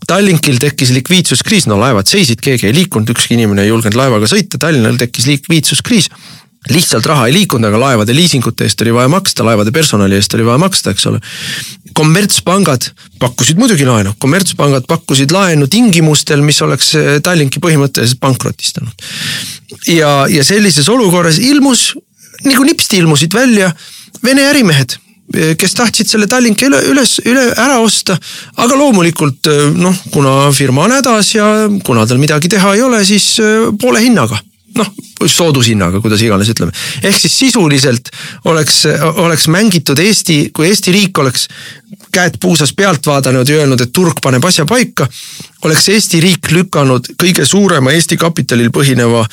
Speaker 2: Tallinkil tekkis likviidsuskriis, no laevad seisid, keegi ei liikunud, ükski inimene ei julgenud laevaga sõita, Tallinnal tekkis likviidsuskriis lihtsalt raha ei liikunud, aga laevade liisingute eest oli vaja maksta, laevade personali eest oli vaja maksta, eks ole. kommertspangad pakkusid muidugi laenu, kommertspangad pakkusid laenu tingimustel, mis oleks eh, Tallinki põhimõtteliselt pankrotistanud. ja, ja sellises olukorras ilmus, nagu nipsti ilmusid välja Vene ärimehed eh, kes tahtsid selle Tallinki üle, üles, üle ära osta. aga loomulikult eh, noh, kuna firma on hädas ja kuna tal midagi teha ei ole, siis poole hinnaga noh, soodushinnaga, kuidas iganes ütleme. ehk siis sisuliselt oleks, oleks mängitud Eesti, kui Eesti riik oleks käed puusas pealt vaadanud ja öelnud, et turg paneb asja paika. oleks Eesti riik lükanud kõige suurema Eesti kapitalil põhineva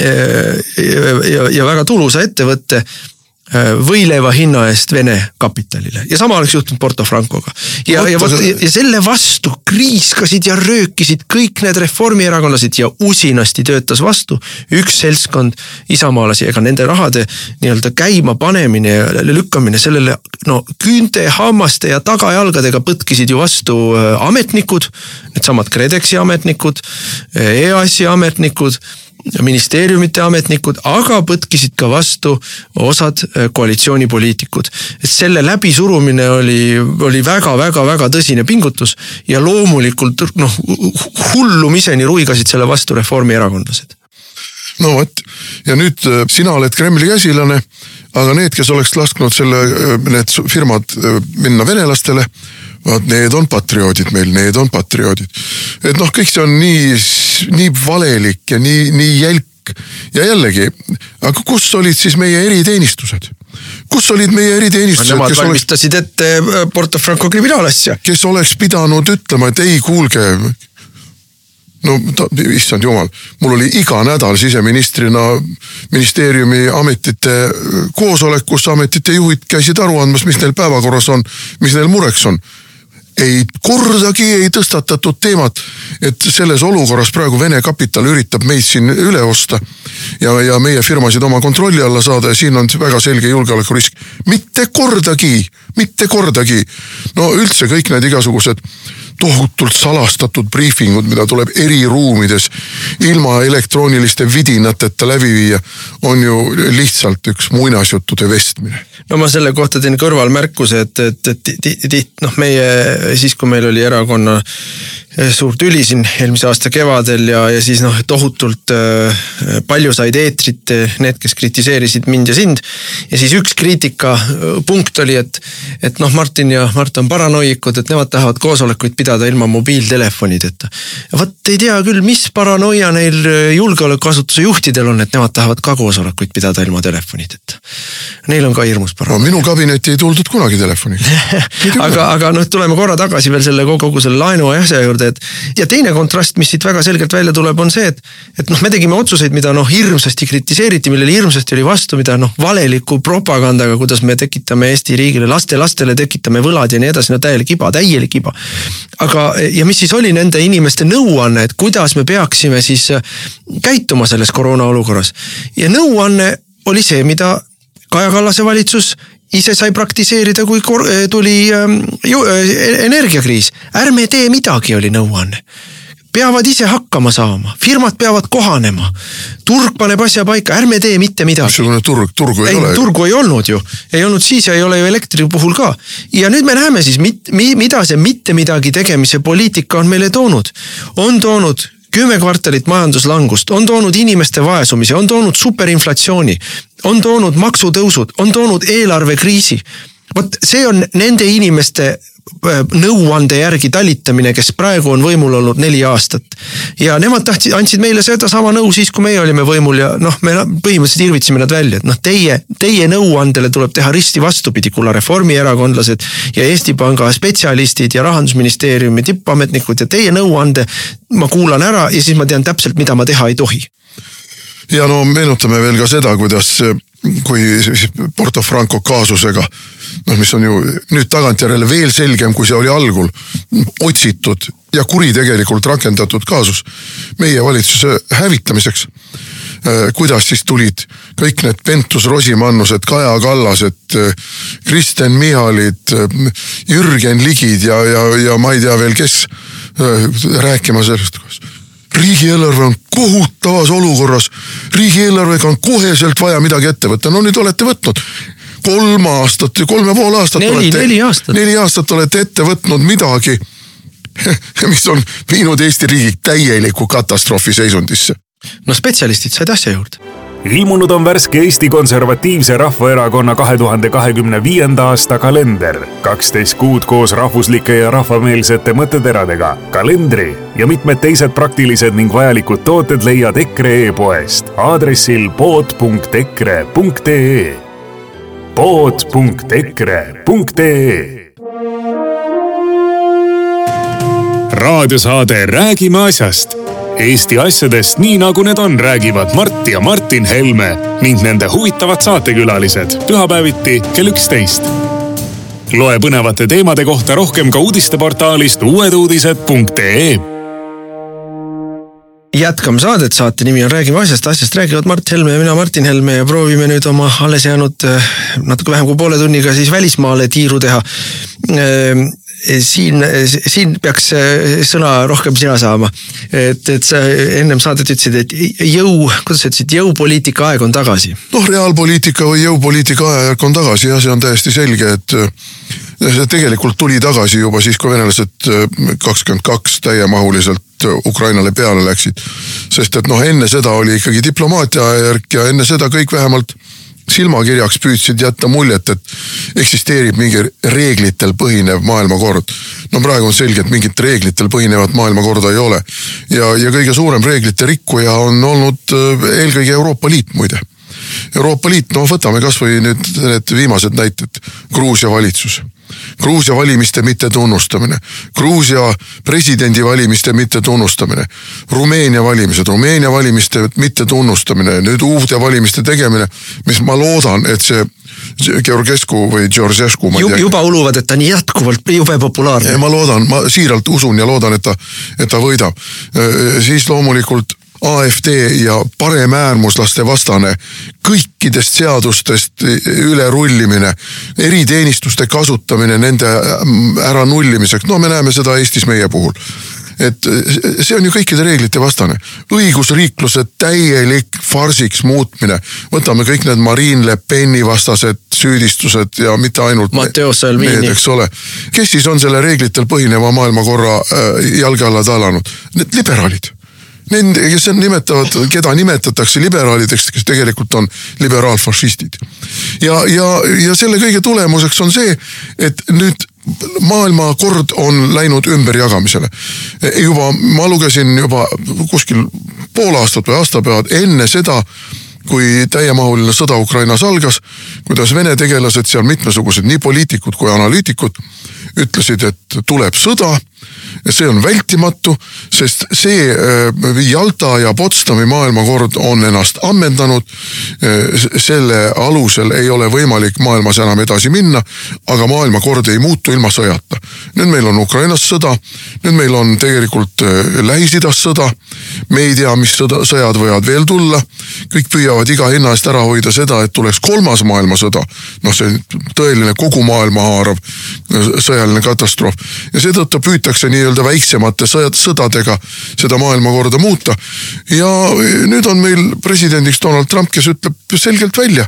Speaker 2: eh, ja, ja, ja väga tulusa ettevõtte võileiva hinna eest Vene kapitalile. Ja sama oleks juhtunud Porto Francoga. ja, ja vot ja, ja selle vastu kriiskasid ja röökisid kõik need reformierakondlased ja usinasti töötas vastu üks seltskond isamaalasi, ega nende rahade nii-öelda käimapanemine ja lükkamine sellele no küünte, hammaste ja tagajalgadega põtkisid ju vastu äh, ametnikud, needsamad KredExi ametnikud, äh, EAS-i ametnikud ministeeriumite ametnikud, aga põtkisid ka vastu osad äh, koalitsioonipoliitikud. et selle läbisurumine oli, oli väga-väga-väga tõsine pingutus ja loomulikult noh, hullumiseni ruigasid selle vastu reformierakondlased.
Speaker 3: no vot ja nüüd äh, sina oled Kremli käsilane, aga need, kes oleks lasknud selle, äh, need firmad minna venelastele vaat need on patrioodid meil, need on patrioodid. et noh, kõik see on nii, nii valelik ja nii, nii jälk ja jällegi, aga kus olid siis meie eriteenistused? kus olid meie eriteenistused?
Speaker 2: Nemad valmistasid oleks, ette äh, Porto Franco kriminaalasja.
Speaker 3: kes oleks pidanud ütlema, et ei, kuulge. no ta, issand jumal, mul oli iga nädal siseministrina ministeeriumi ametite koosolek, kus ametite juhid käisid aru andmas, mis neil päevakorras on, mis neil mureks on ei kordagi ei tõstatatud teemat, et selles olukorras praegu Vene kapital üritab meid siin üle osta. ja, ja meie firmasid oma kontrolli alla saada ja siin on väga selge julgeolekurisk. mitte kordagi, mitte kordagi. no üldse kõik need igasugused tohutult salastatud briifingud, mida tuleb eriruumides ilma elektrooniliste vidinateta läbi viia, on ju lihtsalt üks muinasjuttude vestmine.
Speaker 2: no ma selle kohta teen kõrvalmärkuse, et, et, et, et noh, meie siis, kui meil oli erakonna Eh, suur tüli siin eelmise aasta kevadel ja, ja siis noh, tohutult äh, palju said eetrit eh, need, kes kritiseerisid mind ja sind. ja siis üks kriitikapunkt oli, et, et noh, Martin ja Mart on paranoikud, et nemad tahavad koosolekuid pidada ilma mobiiltelefonideta. vot ei tea küll, mis paranoia neil julgeolekuasutuse juhtidel on, et nemad tahavad ka koosolekuid pidada ilma telefonideta. Neil on ka hirmus paranoia
Speaker 3: no,. minu kabinetti ei tuldud kunagi telefoniga
Speaker 2: aga, aga noh, tuleme korra tagasi veel selle kogu selle laenu asja juurde et ja teine kontrast, mis siit väga selgelt välja tuleb, on see, et, et noh, me tegime otsuseid, mida noh hirmsasti kritiseeriti, millele hirmsasti oli vastu, mida noh valeliku propagandaga, kuidas me tekitame Eesti riigile, laste-lastele tekitame võlad ja nii edasi, no täielik iba, täielik iba. Aga, ja mis siis oli nende inimeste nõuanne, et kuidas me peaksime siis äh, käituma selles koroona olukorras ja nõuanne oli see, mida Kaja Kallase valitsus ise sai praktiseerida, kui tuli ähm, äh, energiakriis. ärme tee midagi, oli nõuanne peavad ise hakkama saama, firmad peavad kohanema. turg paneb asja paika, ärme tee mitte midagi.
Speaker 3: missugune turg, turgu ei, ei ole.
Speaker 2: turgu ei olnud ju, ei olnud siis ja ei ole ju elektri puhul ka. ja nüüd me näeme siis, mida see mitte midagi tegemise poliitika on meile toonud. on toonud kümme kvartalit majanduslangust, on toonud inimeste vaesumise, on toonud superinflatsiooni, on toonud maksutõusud, on toonud eelarvekriisi. Vot see on nende inimeste Äh, nõuande järgi talitamine, kes praegu on võimul olnud neli aastat. ja nemad tahtsid, andsid meile sedasama nõu siis, kui meie olime võimul ja noh, me põhimõtteliselt irvitsime nad välja, et noh, teie, teie nõuandele tuleb teha risti vastupidi, kulla reformierakondlased ja Eesti Panga spetsialistid ja rahandusministeeriumi tippametnikud ja teie nõuande ma kuulan ära ja siis ma tean täpselt, mida ma teha ei tohi
Speaker 3: ja no meenutame veel ka seda, kuidas, kui Porto Franco kaasusega, noh, mis on ju nüüd tagantjärele veel selgem, kui see oli algul, otsitud ja kuritegelikult rakendatud kaasus meie valitsuse hävitamiseks Äh, kuidas siis tulid kõik need Pentus-Rosimannused, Kaja Kallased, äh, Kristen Michalid, Jürgen Ligid ja, ja, ja ma ei tea veel, kes rääkima sellest, kuidas riigieelarve on kohutavas olukorras, riigieelarvega on koheselt vaja midagi ette võtta, no nüüd olete võtnud kolm aastat, kolm ja pool aastat.
Speaker 2: neli, neli aastat.
Speaker 3: neli aastat olete ette võtnud midagi, mis on viinud Eesti riigi täieliku katastroofi seisundisse
Speaker 2: no spetsialistid said asja juurde
Speaker 1: ilmunud on värske Eesti Konservatiivse Rahvaerakonna kahe tuhande kahekümne viienda aasta kalender. kaksteist kuud koos rahvuslike ja rahvameelsete mõtteteradega. kalendri ja mitmed teised praktilised ning vajalikud tooted leiad EKRE e-poest aadressil pood.ekre.ee. pood.ekre.ee raadiosaade Räägime asjast Eesti asjadest nii nagu need on, räägivad Mart ja Martin Helme ning nende huvitavad saatekülalised pühapäeviti kell üksteist. loe põnevate teemade kohta rohkem ka uudisteportaalist uueduudised.ee
Speaker 2: jätkame saadet, saate nimi on Räägime asjast, asjast räägivad Mart Helme ja mina, Martin Helme ja proovime nüüd oma alles jäänud äh, natuke vähem kui poole tunniga siis välismaale tiiru teha. Siin, siin peaks äh, sõna rohkem sina saama. et, et sa ennem saadet ütlesid, et jõu, kuidas sa ütlesid, jõupoliitika aeg on tagasi.
Speaker 3: noh, reaalpoliitika või jõupoliitika aeg on tagasi jah, see on täiesti selge, et see tegelikult tuli tagasi juba siis, kui venelased kakskümmend kaks täiemahuliselt Ukrainale peale läksid. sest et noh, enne seda oli ikkagi diplomaatia ajajärk ja enne seda kõik vähemalt silmakirjaks püüdsid jätta muljet, et eksisteerib mingi reeglitel põhinev maailmakord. no praegu on selge, et mingit reeglitel põhinevat maailmakorda ei ole. ja, ja kõige suurem reeglite rikkuja on olnud äh, eelkõige Euroopa Liit muide. Euroopa Liit, no võtame kasvõi nüüd need viimased näited, Gruusia valitsus Gruusia valimiste mittetunnustamine, Gruusia presidendivalimiste mittetunnustamine, Rumeenia valimised, Rumeenia valimiste mittetunnustamine, nüüd uute valimiste tegemine, mis ma loodan, et see Georgescu või Georgescu.
Speaker 2: juba uluvad, et ta on jätkuvalt jube populaarne.
Speaker 3: ma loodan, ma siiralt usun ja loodan, et ta, et ta võidab. siis loomulikult AfD ja paremäärmuslaste vastane kõikidest seadustest ülerullimine, eriteenistuste kasutamine nende mm, äranullimiseks, no me näeme seda Eestis meie puhul et see on ju kõikide reeglite vastane. õigusriikluse täielik farsiks muutmine. võtame kõik need Marine Le Peni vastased süüdistused ja mitte ainult.
Speaker 2: Matteo Salvini.
Speaker 3: eks ole. kes siis on selle reeglitel põhineva maailmakorra äh, jalge alla talanud? Need liberaalid Nende, kes nimetavad, keda nimetatakse liberaalideks, kes tegelikult on liberaalfašistid. ja, ja, ja selle kõige tulemuseks on see, et nüüd maailmakord on läinud ümberjagamisele. juba, ma lugesin juba kuskil pool aastat või aastapäevad enne seda kui täiemahuline sõda Ukrainas algas, kuidas Vene tegelased seal mitmesugused, nii poliitikud kui analüütikud ütlesid, et tuleb sõda see on vältimatu, sest see äh, Jalta ja Potsdami maailmakord on ennast ammendanud. Äh, selle alusel ei ole võimalik maailmas enam edasi minna, aga maailmakord ei muutu ilma sõjata. nüüd meil on Ukrainas sõda, nüüd meil on tegelikult äh, Lähis-Idas sõda. me ei tea, mis sõda, sõjad võivad veel tulla. kõik püüavad iga hinna eest ära hoida seda, et tuleks kolmas maailmasõda. noh, see tõeline kogu maailma haarav sõjaline katastroof ja seetõttu püütakse nii nii-öelda väiksemate sõdadega seda maailmakorda muuta. ja nüüd on meil presidendiks Donald Trump, kes ütleb selgelt välja,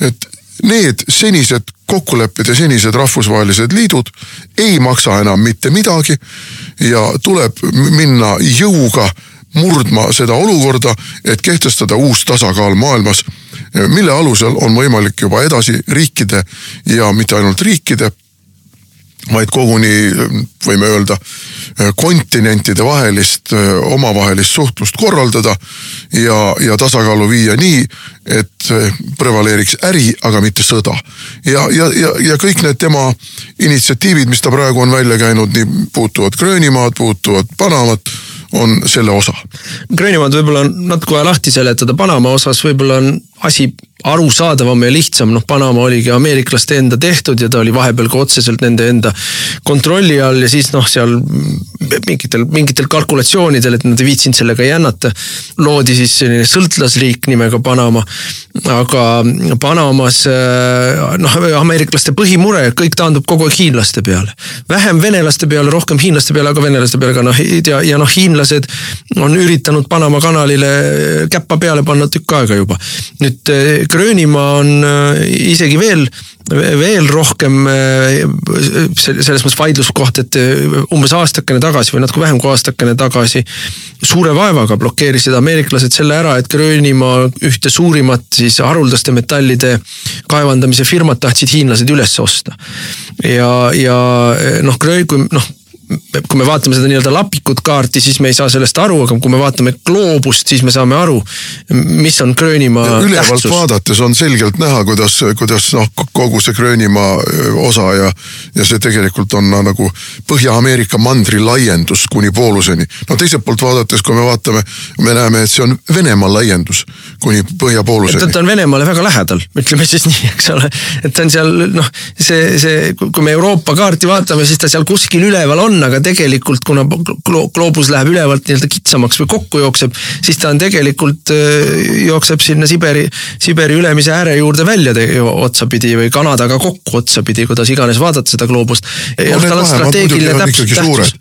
Speaker 3: et need senised kokkulepped ja senised rahvusvahelised liidud ei maksa enam mitte midagi ja tuleb minna jõuga murdma seda olukorda, et kehtestada uus tasakaal maailmas, mille alusel on võimalik juba edasi riikide ja mitte ainult riikide vaid koguni võime öelda kontinentide vahelist omavahelist suhtlust korraldada ja, ja tasakaalu viia nii, et prevaleeriks äri, aga mitte sõda. ja, ja, ja, ja kõik need tema initsiatiivid, mis ta praegu on välja käinud, nii puutuvad Gröönimaad, puutuvad Panamat, on selle osa.
Speaker 2: Gröönimaad võib-olla natuke vaja lahti seletada, Panama osas võib-olla on asi arusaadavam ja lihtsam, noh, Panama oligi ameeriklaste enda tehtud ja ta oli vahepeal ka otseselt nende enda kontrolli all ja siis noh, seal mingitel, mingitel kalkulatsioonidel, et nad ei viitsinud sellega jännata. loodi siis selline sõltlasriik nimega Panama. aga Panamas noh, ameeriklaste põhimure, kõik taandub kogu aeg hiinlaste peale. vähem venelaste peale, rohkem hiinlaste peale, aga venelaste peale ka noh, ja, ja noh, hiinlased on üritanud Panama kanalile käppa peale panna tükk aega juba. nüüd Gröönimaa on äh, isegi veel, veel rohkem äh, selles mõttes vaidluskoht, et äh, umbes aastakene tagasi või natuke vähem kui aastakene tagasi suure vaevaga blokeerisid ameeriklased selle ära, et Gröönimaa ühte suurimat siis haruldaste metallide kaevandamise firmat tahtsid hiinlased üles osta. ja, ja noh, kui noh kui me vaatame seda nii-öelda lapikut kaarti, siis me ei saa sellest aru, aga kui me vaatame gloobust, siis me saame aru, mis on Gröönimaa
Speaker 3: ülevalt tähtsus. vaadates on selgelt näha, kuidas, kuidas noh, kogu see Gröönimaa osa ja, ja see tegelikult on nagu Põhja-Ameerika mandri laiendus kuni pooluseni. no teiselt poolt vaadates, kui me vaatame, me näeme, et see on Venemaa laiendus kuni põhjapooluseni.
Speaker 2: ta on Venemaale väga lähedal, ütleme siis nii, eks ole, et ta on seal noh, see, see, kui me Euroopa kaarti vaatame, siis ta seal kuskil üleval on on, aga tegelikult kuna gloobus läheb ülevalt nii-öelda kitsamaks või kokku jookseb, siis ta on tegelikult äh, jookseb sinna Siberi, Siberi ülemise ääre juurde välja otsapidi või Kanadaga kokku otsapidi, kuidas iganes vaadata seda gloobust.
Speaker 3: no suured,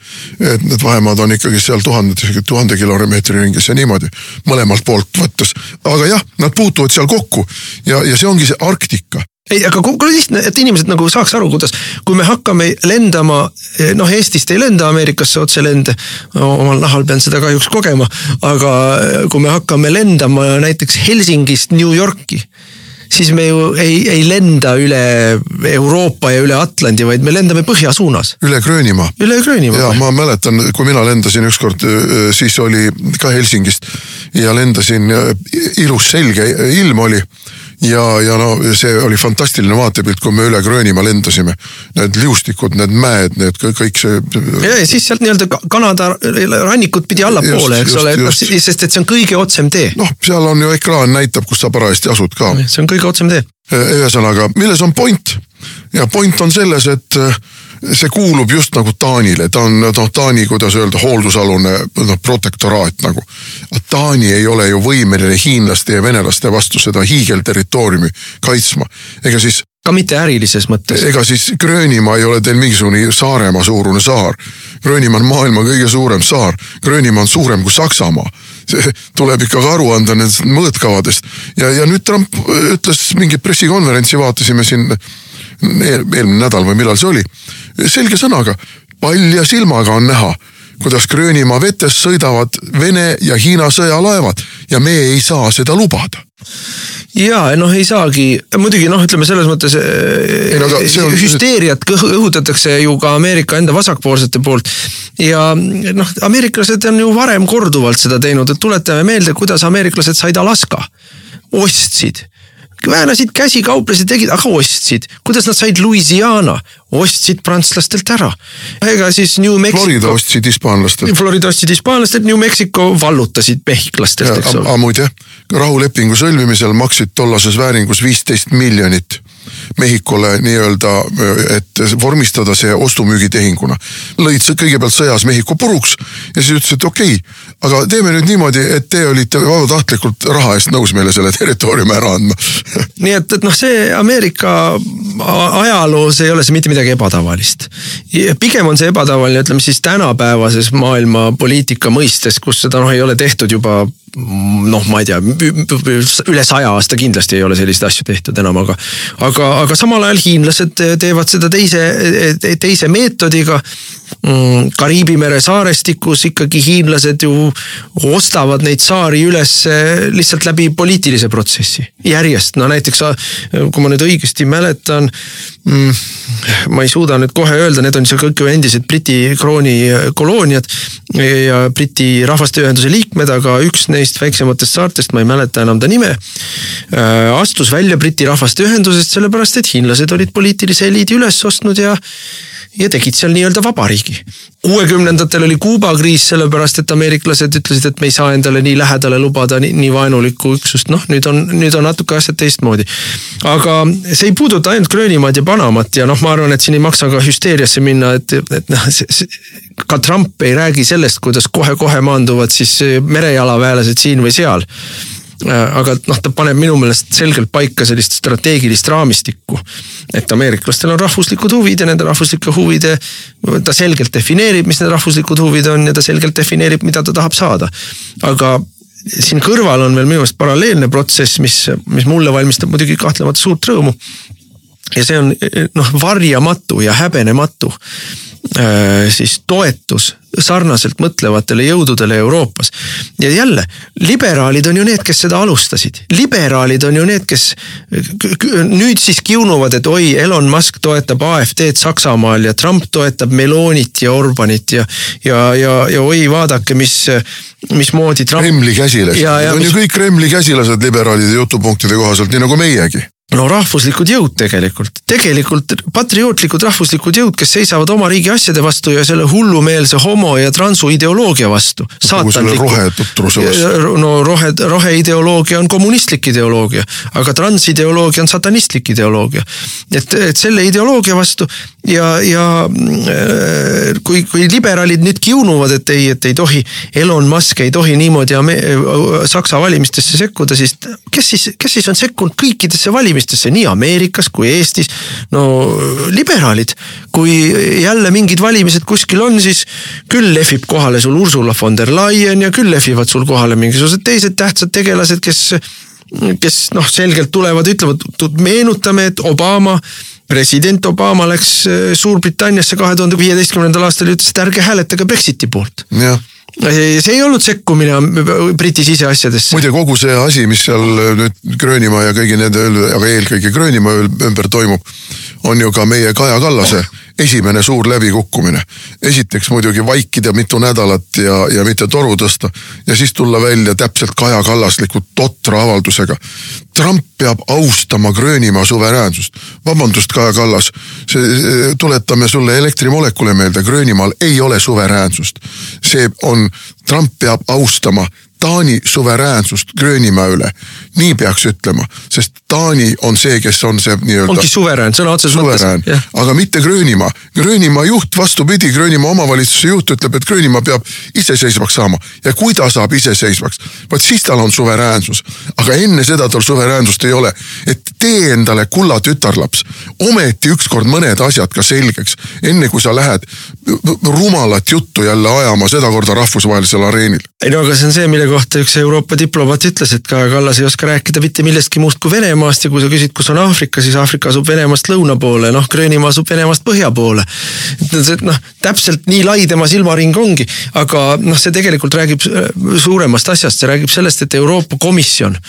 Speaker 3: et need vahemaad on ikkagi seal tuhanded, tuhande kilomeetri ringis ja niimoodi mõlemalt poolt võttes. aga jah, nad puutuvad seal kokku ja, ja see ongi see Arktika
Speaker 2: ei, aga kui lihtne, et inimesed nagu saaks aru, kuidas, kui me hakkame lendama, eh, noh, Eestist ei lenda Ameerikasse otselende. omal nahal pean seda kahjuks kogema, aga eh, kui me hakkame lendama näiteks Helsingist New Yorki siis me ju ei, ei lenda üle Euroopa ja üle Atlandi, vaid me lendame põhja suunas.
Speaker 3: üle Gröönimaa.
Speaker 2: üle Gröönimaa.
Speaker 3: ja ma mäletan, kui mina lendasin ükskord, eh, siis oli ka Helsingist ja lendasin, ilus selge ilm oli ja, ja no see oli fantastiline vaatepilt, kui me üle Gröönimaa lendasime. Need liustikud, need mäed, need kõik see.
Speaker 2: ja, ja siis sealt nii-öelda Kanada rannikut pidi allapoole, eks ole, sest et see on kõige otsem tee.
Speaker 3: noh, seal on ju ekraan näitab, kus sa parajasti asud ka.
Speaker 2: see on kõige otsem tee.
Speaker 3: ühesõnaga, milles on point? ja point on selles, et see kuulub just nagu Taanile, ta on noh, Taani, kuidas öelda, hooldusalune noh, protektoraat nagu. Taani ei ole ju võimeline hiinlaste ja venelaste vastu seda hiigelterritooriumi kaitsma, ega siis
Speaker 2: ka mitte ärilises mõttes.
Speaker 3: ega siis Gröönimaa ei ole teil mingisugune Saaremaa suurune saar. Gröönimaa on maailma kõige suurem saar, Gröönimaa on suurem kui Saksamaa. see tuleb ikkagi aru anda nendest mõõtkavadest ja, ja nüüd Trump ütles mingit pressikonverentsi, vaatasime siin eelmine nädal või millal see oli. selge sõnaga, palja silmaga on näha, kuidas Gröönimaa vetes sõidavad Vene ja Hiina sõjalaevad ja me ei saa seda lubada
Speaker 2: ja noh, ei saagi, muidugi noh, ütleme selles mõttes ei, no, on... hüsteeriat õhutatakse ju ka Ameerika enda vasakpoolsete poolt. ja noh, ameeriklased on ju varem korduvalt seda teinud, et tuletame meelde, kuidas ameeriklased said Alaska, ostsid väänasid käsi, kauplesid, tegid, aga ostsid. kuidas nad said Louisiana, ostsid prantslastelt ära. ega siis New Mexico.
Speaker 3: Florida ostsid hispaanlastelt.
Speaker 2: Florida ostsid hispaanlastelt, New Mexico vallutasid mehhiklastelt, eks ole.
Speaker 3: aga muide, rahulepingu sõlmimisel maksid tollases vääringus viisteist miljonit Mehhikole nii-öelda, et vormistada see ostu-müügitehinguna. lõid kõigepealt sõjas Mehhiko puruks ja siis ütlesid, et okei okay,, aga teeme nüüd niimoodi, et te olite vabatahtlikult raha eest nõus meile selle territooriumi ära andma
Speaker 2: nii et, et noh, see Ameerika ajaloos ei ole see mitte midagi ebatavalist. pigem on see ebatavaline, ütleme siis tänapäevases maailma poliitika mõistes, kus seda noh, ei ole tehtud juba noh, ma ei tea, üle saja aasta kindlasti ei ole selliseid asju tehtud enam, aga, aga, aga samal ajal hiinlased teevad seda teise, teise meetodiga. Mm, Kariibi mere saarestikus ikkagi hiinlased ju ostavad neid saari üles lihtsalt läbi poliitilise protsessi, järjest, no näiteks kui ma nüüd õigesti mäletan mm, ma ei suuda nüüd kohe öelda, need on seal kõik ju endised Briti krooni kolooniad ja Briti rahvaste ühenduse liikmed, aga üks neist väiksematest saartest, ma ei mäleta enam ta nime, äh, astus välja Briti rahvaste ühendusest, sellepärast et hiinlased olid poliitilise eliidi üles ostnud ja ja tegid seal nii-öelda vabariigi. kuuekümnendatel oli Kuuba kriis, sellepärast et ameeriklased ütlesid, et me ei saa endale nii lähedale lubada nii, nii vaenulikku üksust, noh nüüd on, nüüd on natuke asjad teistmoodi. aga see ei puuduta ainult Gröönimaad ja Panamat ja noh, ma arvan, et siin ei maksa ka hüsteeriasse minna, et, et noh, ka Trump ei räägi sellest, kuidas kohe-kohe maanduvad siis merejalaväelased siin või seal Äh, aga noh, ta paneb minu meelest selgelt paika sellist strateegilist raamistikku. et ameeriklastel on rahvuslikud huvid ja nende rahvuslike huvide, ta selgelt defineerib, mis need rahvuslikud huvid on ja ta selgelt defineerib, mida ta tahab saada. aga siin kõrval on veel minu meelest paralleelne protsess, mis, mis mulle valmistab muidugi kahtlemata suurt rõõmu. Ja see on noh, varjamatu ja häbenematu Äh, siis toetus sarnaselt mõtlevatele jõududele Euroopas. ja jälle, liberaalid on ju need, kes seda alustasid, liberaalid on ju need, kes nüüd siis kiunuvad, et oi, Elon Musk toetab AfD-d Saksamaal ja Trump toetab Melonit ja Orbanit ja, ja, ja, ja oi, vaadake, mis, mismoodi Trump.
Speaker 3: Kremli käsilased, need on mis... ju kõik Kremli käsilased liberaalide jutupunktide kohaselt, nii nagu meiegi
Speaker 2: no rahvuslikud jõud tegelikult, tegelikult patriootlikud rahvuslikud jõud, kes seisavad oma riigi asjade vastu ja selle hullumeelse homo ja transu ideoloogia vastu. no rohe, roheideoloogia on kommunistlik ideoloogia, aga transideoloogia on satanistlik ideoloogia. et, et selle ideoloogia vastu ja, ja äh, kui, kui liberaalid nüüd kiunuvad, et ei, et ei tohi, Elon Musk ei tohi niimoodi Saksa valimistesse sekkuda, siis kes siis, kes siis on sekkunud kõikidesse valimistesse nii Ameerikas kui Eestis? no liberaalid, kui jälle mingid valimised kuskil on, siis küll lehvib kohale sul Ursula von der Leyen ja küll lehvivad sul kohale mingisugused teised tähtsad tegelased, kes kes noh, selgelt tulevad, ütlevad, meenutame, et Obama president Obama läks äh, Suurbritanniasse kahe tuhande viieteistkümnendal aastal ja ütles, et ärge hääletage Brexiti poolt. See ei olnud sekkumine Briti siseasjadesse.
Speaker 3: muide, kogu see asi, mis seal nüüd Gröönimaa ja kõigi nende, aga eelkõige Gröönimaa ümber toimub, on ju ka meie Kaja Kallase esimene suur läbikukkumine. esiteks muidugi vaikida mitu nädalat ja, ja mitte toru tõsta ja siis tulla välja täpselt Kaja Kallasliku totra avaldusega. Trump peab austama Gröönimaa suveräänsust. vabandust, Kaja Kallas, tuletame sulle elektrimolekule meelde, Gröönimaal ei ole suveräänsust. see on, Trump peab austama Taani suveräänsust Gröönimaa üle. nii peaks ütlema, sest Taani on see, kes on see nii-öelda.
Speaker 2: ongi suverään, sõna otseses
Speaker 3: mõttes. aga mitte Gröönimaa. Gröönimaa juht, vastupidi, Gröönimaa omavalitsuse juht ütleb, et Gröönimaa peab iseseisvaks saama. ja kui ta saab iseseisvaks, vot siis tal on suveräänsus. aga enne seda tal suveräänsust ei ole. et tee endale kulla tütarlaps, ometi ükskord mõned asjad ka selgeks, enne kui sa lähed rumalat juttu jälle ajama, sedakorda rahvusvahelisel areenil.
Speaker 2: ei no aga see on see, mille kohta üks Euroopa diplomaat ütles, et Kaja Kallas ei oska rääkida mitte millestki muust kui Venemaast ja kui sa küsid, kus on Aafrika, siis Aafrika asub Venemaast lõuna poole, noh Gröönimaa asub Venemaast põhja poole. noh, täpselt nii lai tema silmaring ongi, aga noh, see tegelikult räägib suuremast asjast, see räägib sellest, et Euroopa Komisjon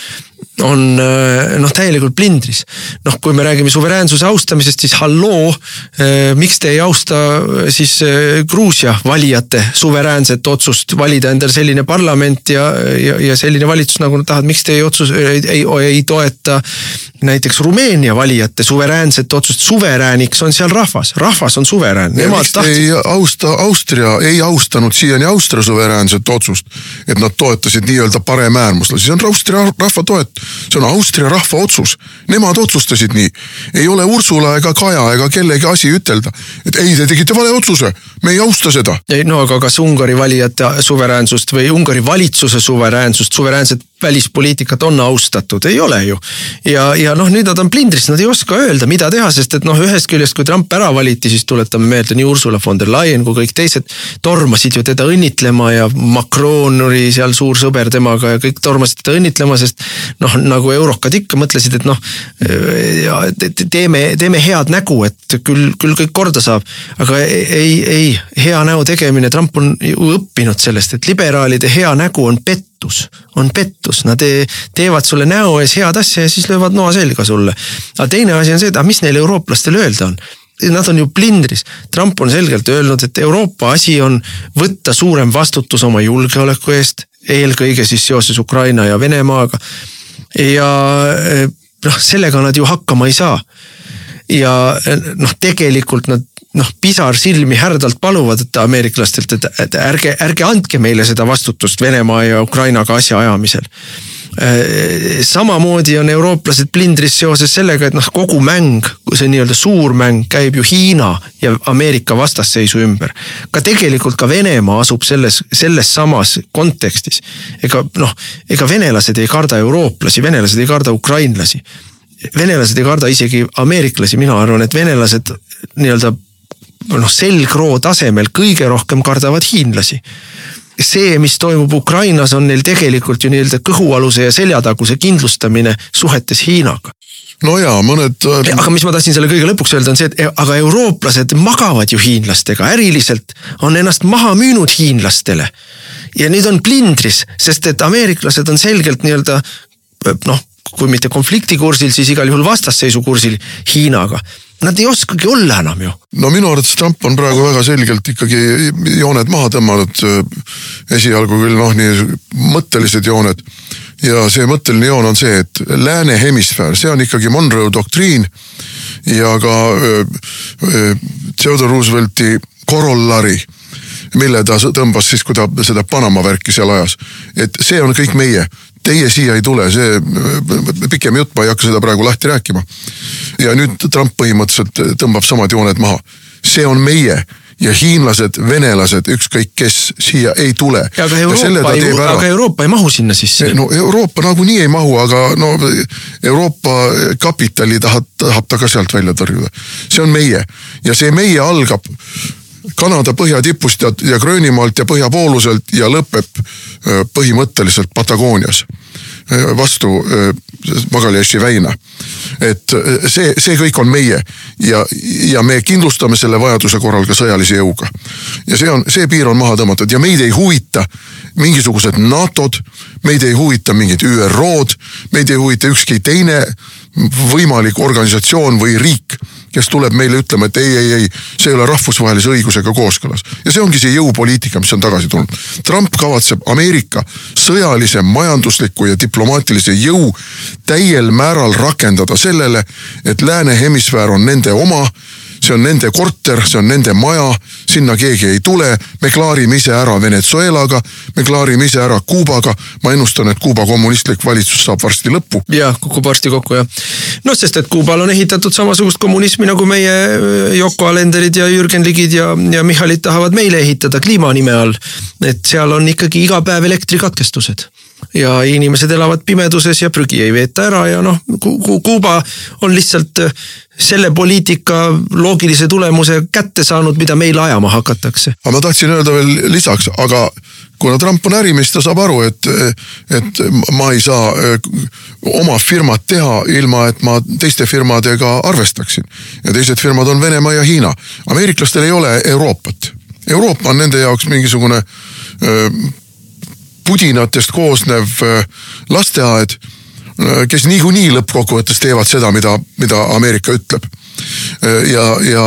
Speaker 2: on äh, noh, täielikult plindris. noh, kui me räägime suveräänsuse austamisest, siis halloo, äh, miks te ei austa äh, siis Gruusia valijate suveräänset otsust valida endale selline parlament ja, ja, ja selline valitsus, nagu nad tahavad, miks te ei otsus, ei, ei, ei toeta näiteks Rumeenia valijate suveräänset otsust, suverääniks on seal rahvas, rahvas on suverään.
Speaker 3: miks te ei austa, Austria ei austanud siiani Austria suveräänset otsust, et nad toetasid nii-öelda paremäärmuslasi, see on Austria rahva toetus see on Austria rahva otsus, nemad otsustasid nii. ei ole Ursula ega Kaja ega kellegi asi ütelda, et ei, te tegite vale otsuse, me ei austa seda.
Speaker 2: ei no aga kas Ungari valijate suveräänsust või Ungari valitsuse suveräänsust, suveräänset välispoliitikat on austatud, ei ole ju. ja, ja noh, nüüd nad on plindris, nad ei oska öelda, mida teha, sest et noh, ühest küljest, kui Trump ära valiti, siis tuletame meelde nii Ursula von der Leyen kui kõik teised tormasid ju teda õnnitlema ja Macron oli seal suur sõber temaga ja kõik tormasid teda õnnitlema, sest noh, nagu eurokad ikka mõtlesid, et noh. teeme, teeme head nägu, et küll, küll kõik korda saab. aga ei, ei, hea näo tegemine, Trump on ju õppinud sellest, et liberaalide hea nägu on pettus, on pettus, nad teevad sulle näo ees head asja ja siis löövad noa selga sulle. aga teine asi on see, et aga mis neil eurooplastele öelda on Nad on ju plindris, Trump on selgelt öelnud, et Euroopa asi on võtta suurem vastutus oma julgeoleku eest, eelkõige siis seoses Ukraina ja Venemaaga. Ja eh, noh, sellega nad ju hakkama ei saa. ja eh, noh, tegelikult nad noh, pisarsilmi härdalt paluvad et ameeriklastelt, et, et ärge, ärge andke meile seda vastutust Venemaa ja Ukrainaga asja ajamisel samamoodi on eurooplased plindris seoses sellega, et noh, kogu mäng, see nii-öelda suur mäng käib ju Hiina ja Ameerika vastasseisu ümber. ka tegelikult ka Venemaa asub selles, selles samas kontekstis. ega noh, ega venelased ei karda eurooplasi, venelased ei karda ukrainlasi. venelased ei karda isegi ameeriklasi, mina arvan, et venelased nii-öelda noh, selgroo tasemel kõige rohkem kardavad hiinlasi see, mis toimub Ukrainas, on neil tegelikult ju nii-öelda kõhualuse ja seljataguse kindlustamine suhetes Hiinaga
Speaker 3: no ja mõned.
Speaker 2: Aga mis ma tahtsin selle kõige lõpuks öelda, on see, et aga eurooplased magavad ju hiinlastega, äriliselt on ennast maha müünud hiinlastele. ja nüüd on plindris, sest et ameeriklased on selgelt nii-öelda noh, kui mitte konfliktikursil, siis igal juhul vastasseisukursil Hiinaga Nad ei oskagi olla enam ju.
Speaker 3: no minu arvates Trump on praegu väga selgelt ikkagi jooned maha tõmmanud. esialgu küll noh, nii mõttelised jooned. ja see mõtteline joon on see, et lääne hemisfäär, see on ikkagi Monroe doktriin. ja ka Theodore Roosevelti korollari mille ta tõmbas siis, kui ta seda Panama värki seal ajas. et see on kõik meie teie siia ei tule, see pikem jutt, ma ei hakka seda praegu lahti rääkima. ja nüüd Trump põhimõtteliselt tõmbab samad jooned maha. see on meie ja hiinlased, venelased, ükskõik kes siia ei tule.
Speaker 2: aga Euroopa, ei, aga Euroopa ei mahu sinna sisse.
Speaker 3: no Euroopa nagunii ei mahu, aga no Euroopa kapitali tahab, tahab ta ka sealt välja tõrjuda. see on meie ja see meie algab Kanada põhjatipust ja, ja Gröönimaalt ja põhjapooluselt ja lõpeb põhimõtteliselt Patagoonias vastu Magaljaši väina. Et see, see kõik on meie ja, ja me kindlustame selle vajaduse korral ka sõjalise jõuga. ja see on, see piir on maha tõmmatud ja meid ei huvita mingisugused NATO-d, meid ei huvita mingid ÜRO-d, meid ei huvita ükski teine võimalik organisatsioon või riik kes tuleb meile ütlema, et ei, ei, ei, see ei ole rahvusvahelise õigusega kooskõlas. ja see ongi see jõupoliitika, mis on tagasi tulnud. Trump kavatseb Ameerika sõjalise, majandusliku ja diplomaatilise jõu täiel määral rakendada sellele, et lääne hemisfäär on nende oma see on nende korter, see on nende maja, sinna keegi ei tule. me klaarime ise ära Venezuelaga, me klaarime ise ära Kuubaga. ma ennustan, et Kuuba kommunistlik valitsus saab varsti lõppu.
Speaker 2: jah, kukub varsti kokku jah. noh, sest et Kuubal on ehitatud samasugust kommunismi nagu meie äh, Yoko Alenderid ja Jürgen Ligid ja, ja Michalid tahavad meile ehitada kliima nime all. et seal on ikkagi iga päev elektrikatkestused ja inimesed elavad pimeduses ja prügi ei veeta ära ja noh Ku, Kuuba on lihtsalt äh, selle poliitika loogilise tulemuse kätte saanud, mida meil ajama hakatakse.
Speaker 3: aga ma tahtsin öelda veel lisaks, aga kuna Trump on ärimees, ta saab aru, et, et ma ei saa äh, oma firmat teha ilma, et ma teiste firmadega arvestaksin. ja teised firmad on Venemaa ja Hiina. ameeriklastel ei ole Euroopat. Euroopa on nende jaoks mingisugune öö, äh, pudinatest koosnev äh, lasteaed, äh, kes niikuinii lõppkokkuvõttes teevad seda, mida, mida Ameerika ütleb. Äh, ja, ja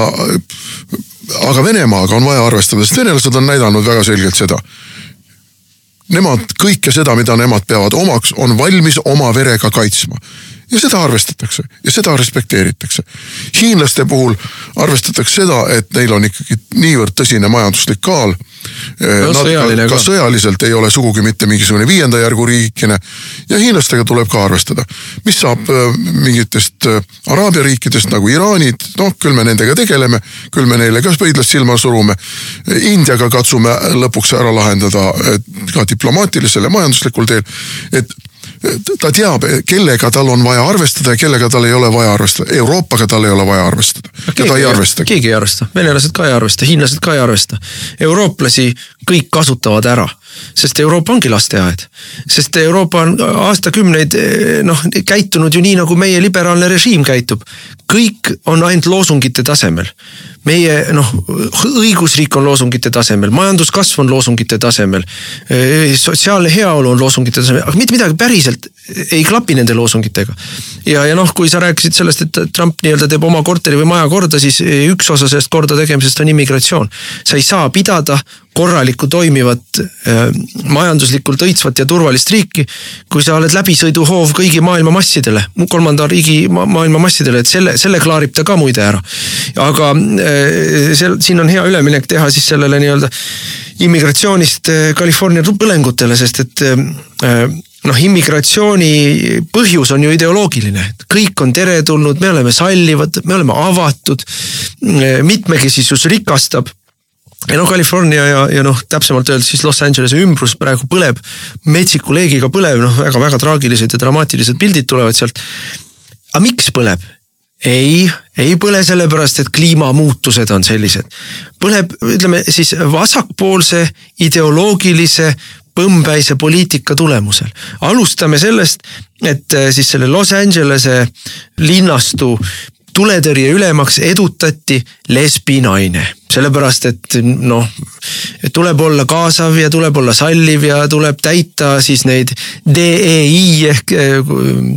Speaker 3: aga Venemaaga on vaja arvestada, sest venelased on näidanud väga selgelt seda. Nemad kõike seda, mida nemad peavad omaks, on valmis oma verega kaitsma ja seda arvestatakse ja seda respekteeritakse. hiinlaste puhul arvestatakse seda, et neil on ikkagi niivõrd tõsine majanduslik kaal.
Speaker 2: No,
Speaker 3: ka, ka sõjaliselt ei ole sugugi mitte mingisugune viienda järgu riikine ja hiinlastega tuleb ka arvestada. mis saab äh, mingitest äh, araabia riikidest nagu Iraanid, noh küll me nendega tegeleme, küll me neile ka põidlast silma surume. Indiaga katsume lõpuks ära lahendada ka diplomaatilisel ja majanduslikul teel, et ta teab, kellega tal on vaja arvestada ja kellega tal ei ole vaja arvestada. Euroopaga tal ei ole vaja arvestada. ja ta ei arvestagi.
Speaker 2: keegi ei arvesta, venelased ka ei arvesta, hiinlased ka ei arvesta. eurooplasi kõik kasutavad ära sest Euroopa ongi lasteaed. sest Euroopa on aastakümneid noh käitunud ju nii, nagu meie liberaalne režiim käitub. kõik on ainult loosungite tasemel. meie noh, õigusriik on loosungite tasemel, majanduskasv on loosungite tasemel. sotsiaalne heaolu on loosungite tasemel, aga mitte midagi päriselt ei klapi nende loosungitega. ja, ja noh, kui sa rääkisid sellest, et Trump nii-öelda teeb oma korteri või maja korda, siis üks osa sellest korda tegemisest on immigratsioon. sa ei saa pidada korralikku toimivat äh, majanduslikult õitsvat ja turvalist riiki. kui sa oled läbisõiduhoov kõigi maailma massidele, kolmanda riigi ma maailma massidele, et selle, selle klaarib ta ka muide ära. aga äh, seal, siin on hea üleminek teha siis sellele nii-öelda immigratsioonist äh, California põlengutele, sest et noh, immigratsiooni põhjus on ju ideoloogiline, kõik on teretulnud, me oleme sallivad, me oleme avatud. mitmekesisus rikastab ja noh, California ja, ja noh, täpsemalt öeldes siis Los Angelese ümbrus praegu põleb, metsiku leegiga põleb, noh väga-väga traagilised ja dramaatilised pildid tulevad sealt. aga miks põleb? ei, ei põle sellepärast, et kliimamuutused on sellised. põleb, ütleme siis vasakpoolse ideoloogilise põmmpäise poliitika tulemusel. alustame sellest, et eh, siis selle Los Angelese linnastu tuletõrje ülemaks edutati lesbinaine sellepärast, et noh, tuleb olla kaasav ja tuleb olla salliv ja tuleb täita siis neid DEI ehk eh,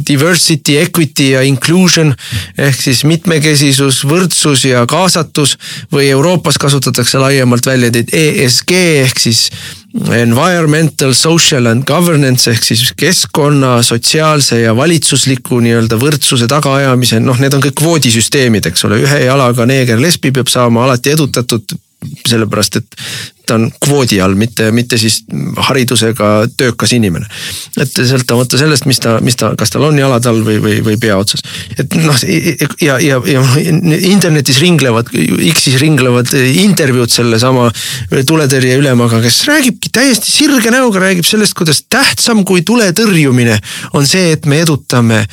Speaker 2: diversity, equity ja inclusion ehk siis mitmekesisus, võrdsus ja kaasatus või Euroopas kasutatakse laiemalt väljendit ESG ehk siis environmental, social and governance ehk siis keskkonna, sotsiaalse ja valitsusliku nii-öelda võrdsuse tagaajamise, noh, need on kõik kvoodisüsteemid, eks ole, ühe jalaga neeger lesbi peab saama alati edutatud sellepärast et ta on kvoodi all, mitte, mitte siis haridusega töökas inimene. et sõltumata sellest, mis ta, mis ta, kas tal on jalad all või, või, või pea otsas. et noh, ja, ja, ja internetis ringlevad, X-is ringlevad intervjuud sellesama tuletõrje ülemaga, kes räägibki täiesti sirge näoga, räägib sellest, kuidas tähtsam kui tule tõrjumine on see, et me edutame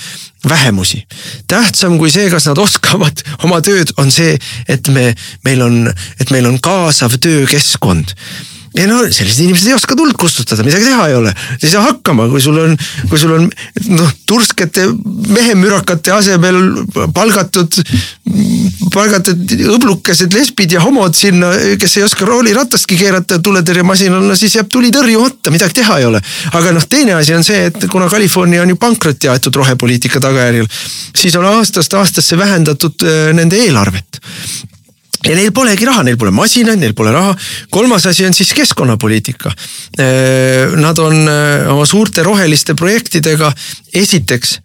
Speaker 2: vähemusi. tähtsam kui see, kas nad oskavad oma tööd, on see, et me, meil on, et meil on kaasav töökeskkond ja no sellised inimesed ei oska tuld kustutada, midagi teha ei ole. ei saa hakkama, kui sul on, kui sul on noh, turskete mehemürakate asemel palgatud, palgatud õblukesed lesbid ja homod sinna, kes ei oska rooliratastki keerata tuletõrjemasinal, no siis jääb tuli tõrjumata, midagi teha ei ole. aga noh, teine asi on see, et kuna California on ju pankrotti aetud rohepoliitika tagajärjel, siis on aastast aastasse vähendatud äh, nende eelarvet ja neil polegi raha, neil pole masinaid, neil pole raha. kolmas asi on siis keskkonnapoliitika. Äh, nad on äh, oma suurte roheliste projektidega esiteks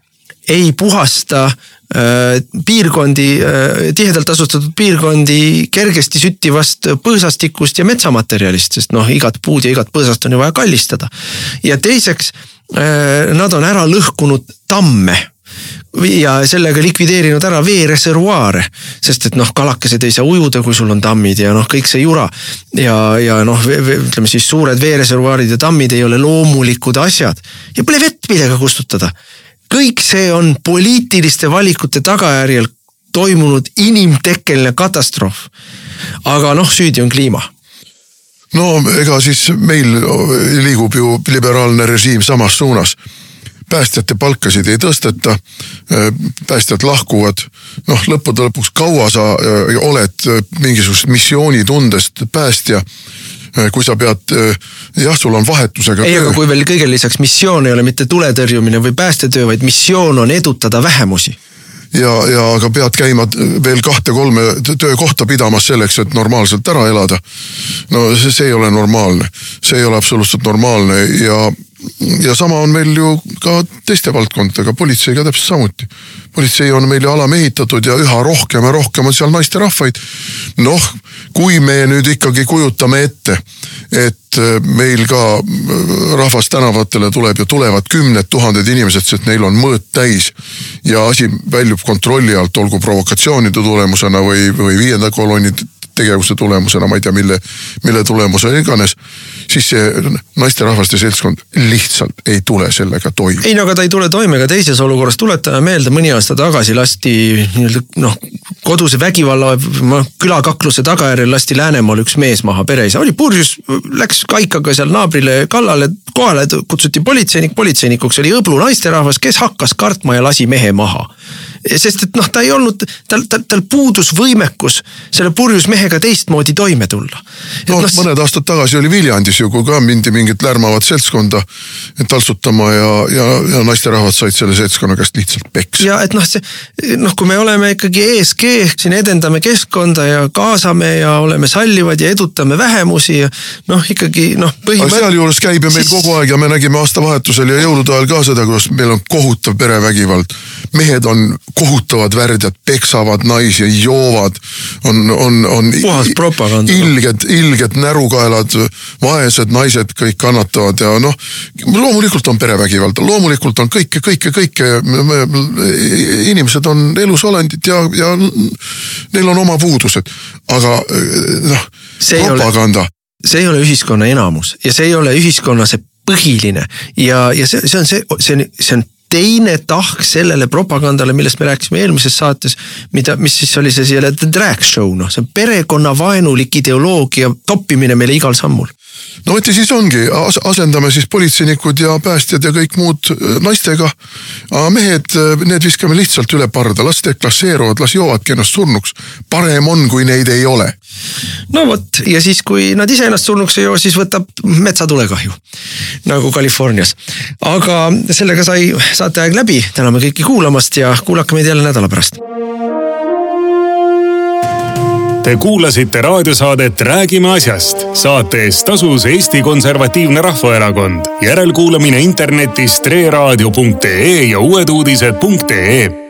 Speaker 2: ei puhasta äh, piirkondi, tihedalt asustatud piirkondi kergesti süttivast põõsastikust ja metsamaterjalist, sest noh, igat puud ja igat põõsast on ju vaja kallistada. ja teiseks, nad on ära lõhkunud tamme ja sellega likvideerinud ära veereservuaare. sest et noh, kalakesed ei saa ujuda, kui sul on tammid ja noh, kõik see jura. ja, ja noh, ütleme siis suured veereservuaarid ja tammid ei ole loomulikud asjad ja pole vett, millega kustutada. kõik see on poliitiliste valikute tagajärjel toimunud inimtekkeline katastroof. aga noh, süüdi on kliima
Speaker 3: no ega siis meil liigub ju liberaalne režiim samas suunas päästjate palkasid ei tõsteta. Äh, päästjad lahkuvad, noh lõppude lõpuks kaua sa äh, oled äh, mingisugusest missioonitundest päästja kui sa pead, jah, sul on vahetusega.
Speaker 2: ei, aga kui veel kõigele lisaks missioon ei ole mitte tuletõrjumine või päästetöö, vaid missioon on edutada vähemusi
Speaker 3: ja, ja aga pead käima veel kahte-kolme töökohta pidamas selleks, et normaalselt ära elada. no see, see ei ole normaalne, see ei ole absoluutselt normaalne ja ja sama on meil ju ka teiste valdkondadega, politseiga täpselt samuti. politsei on meil ju alamehitatud ja üha rohkem ja rohkem on seal naisterahvaid. noh, kui me nüüd ikkagi kujutame ette, et äh, meil ka äh, rahvas tänavatele tuleb ja tulevad kümned tuhanded inimesed, sest neil on mõõt täis. ja asi väljub kontrolli alt, olgu provokatsioonide tulemusena või, või viienda kolonni tegevuse tulemusena, ma ei tea, mille, mille tulemusena iganes. Siis see naisterahvaste seltskond lihtsalt ei tule sellega toime.
Speaker 2: ei no aga ta ei tule toime ka teises olukorras, tuletame meelde, mõni aasta tagasi lasti nii-öelda noh, koduse vägivalla, külakakluse tagajärjel lasti Läänemaal üks mees maha pereisa, oli purjus, läks kaikaga seal naabrile kallale, kohale kutsuti politseinik, politseinikuks oli õblu naisterahvas, kes hakkas kartma ja lasi mehe maha sest et noh, ta ei olnud, tal, tal, tal puudus võimekus selle purjus mehega teistmoodi toime tulla.
Speaker 3: no no mõned aastad tagasi oli Viljandis ju, kui ka mindi mingit lärmavat seltskonda taltsutama ja, ja, ja naisterahvad said selle seltskonna käest lihtsalt peksa.
Speaker 2: ja et noh, see noh, kui me oleme ikkagi ESG ehk siin edendame keskkonda ja kaasame ja oleme sallivad ja edutame vähemusi ja noh, ikkagi noh.
Speaker 3: aga sealjuures käib ju meil siis... kogu aeg ja me nägime aastavahetusel ja jõulude ajal ka seda, kuidas meil on kohutav perevägivald. mehed on kohutavad värdjad, peksavad naisi, joovad, on, on, on.
Speaker 2: puhas propaganda.
Speaker 3: ilged, ilged närukaelad, vaesed naised kõik kannatavad ja noh, loomulikult on perevägivalda, loomulikult on kõike, kõike, kõike. inimesed on elusolendid ja, ja neil on oma puudused, aga noh, propaganda.
Speaker 2: see ei ole ühiskonna enamus ja see ei ole ühiskonna see põhiline ja, ja see, see on see, see on, see on teine tahk sellele propagandale, millest me rääkisime eelmises saates, mida, mis siis oli see selle drag show, noh, see on perekonnavaenulik ideoloogia toppimine meile igal sammul
Speaker 3: no vot ja siis ongi, asendame siis politseinikud ja päästjad ja kõik muud äh, naistega. mehed, äh, need viskame lihtsalt üle parda, las deklasseeruvad, las joovadki ennast surnuks. parem on, kui neid ei ole.
Speaker 2: no vot ja siis, kui nad ise ennast surnuks ei joo, siis võtab metsatulekahju nagu Californias. aga sellega sai saateaeg läbi, täname kõiki kuulamast ja kuulake meid jälle nädala pärast
Speaker 1: Te kuulasite raadiosaadet Räägime asjast. saate eest tasus Eesti Konservatiivne Rahvaerakond. järelkuulamine internetis treeraadio.ee ja uueduudised.ee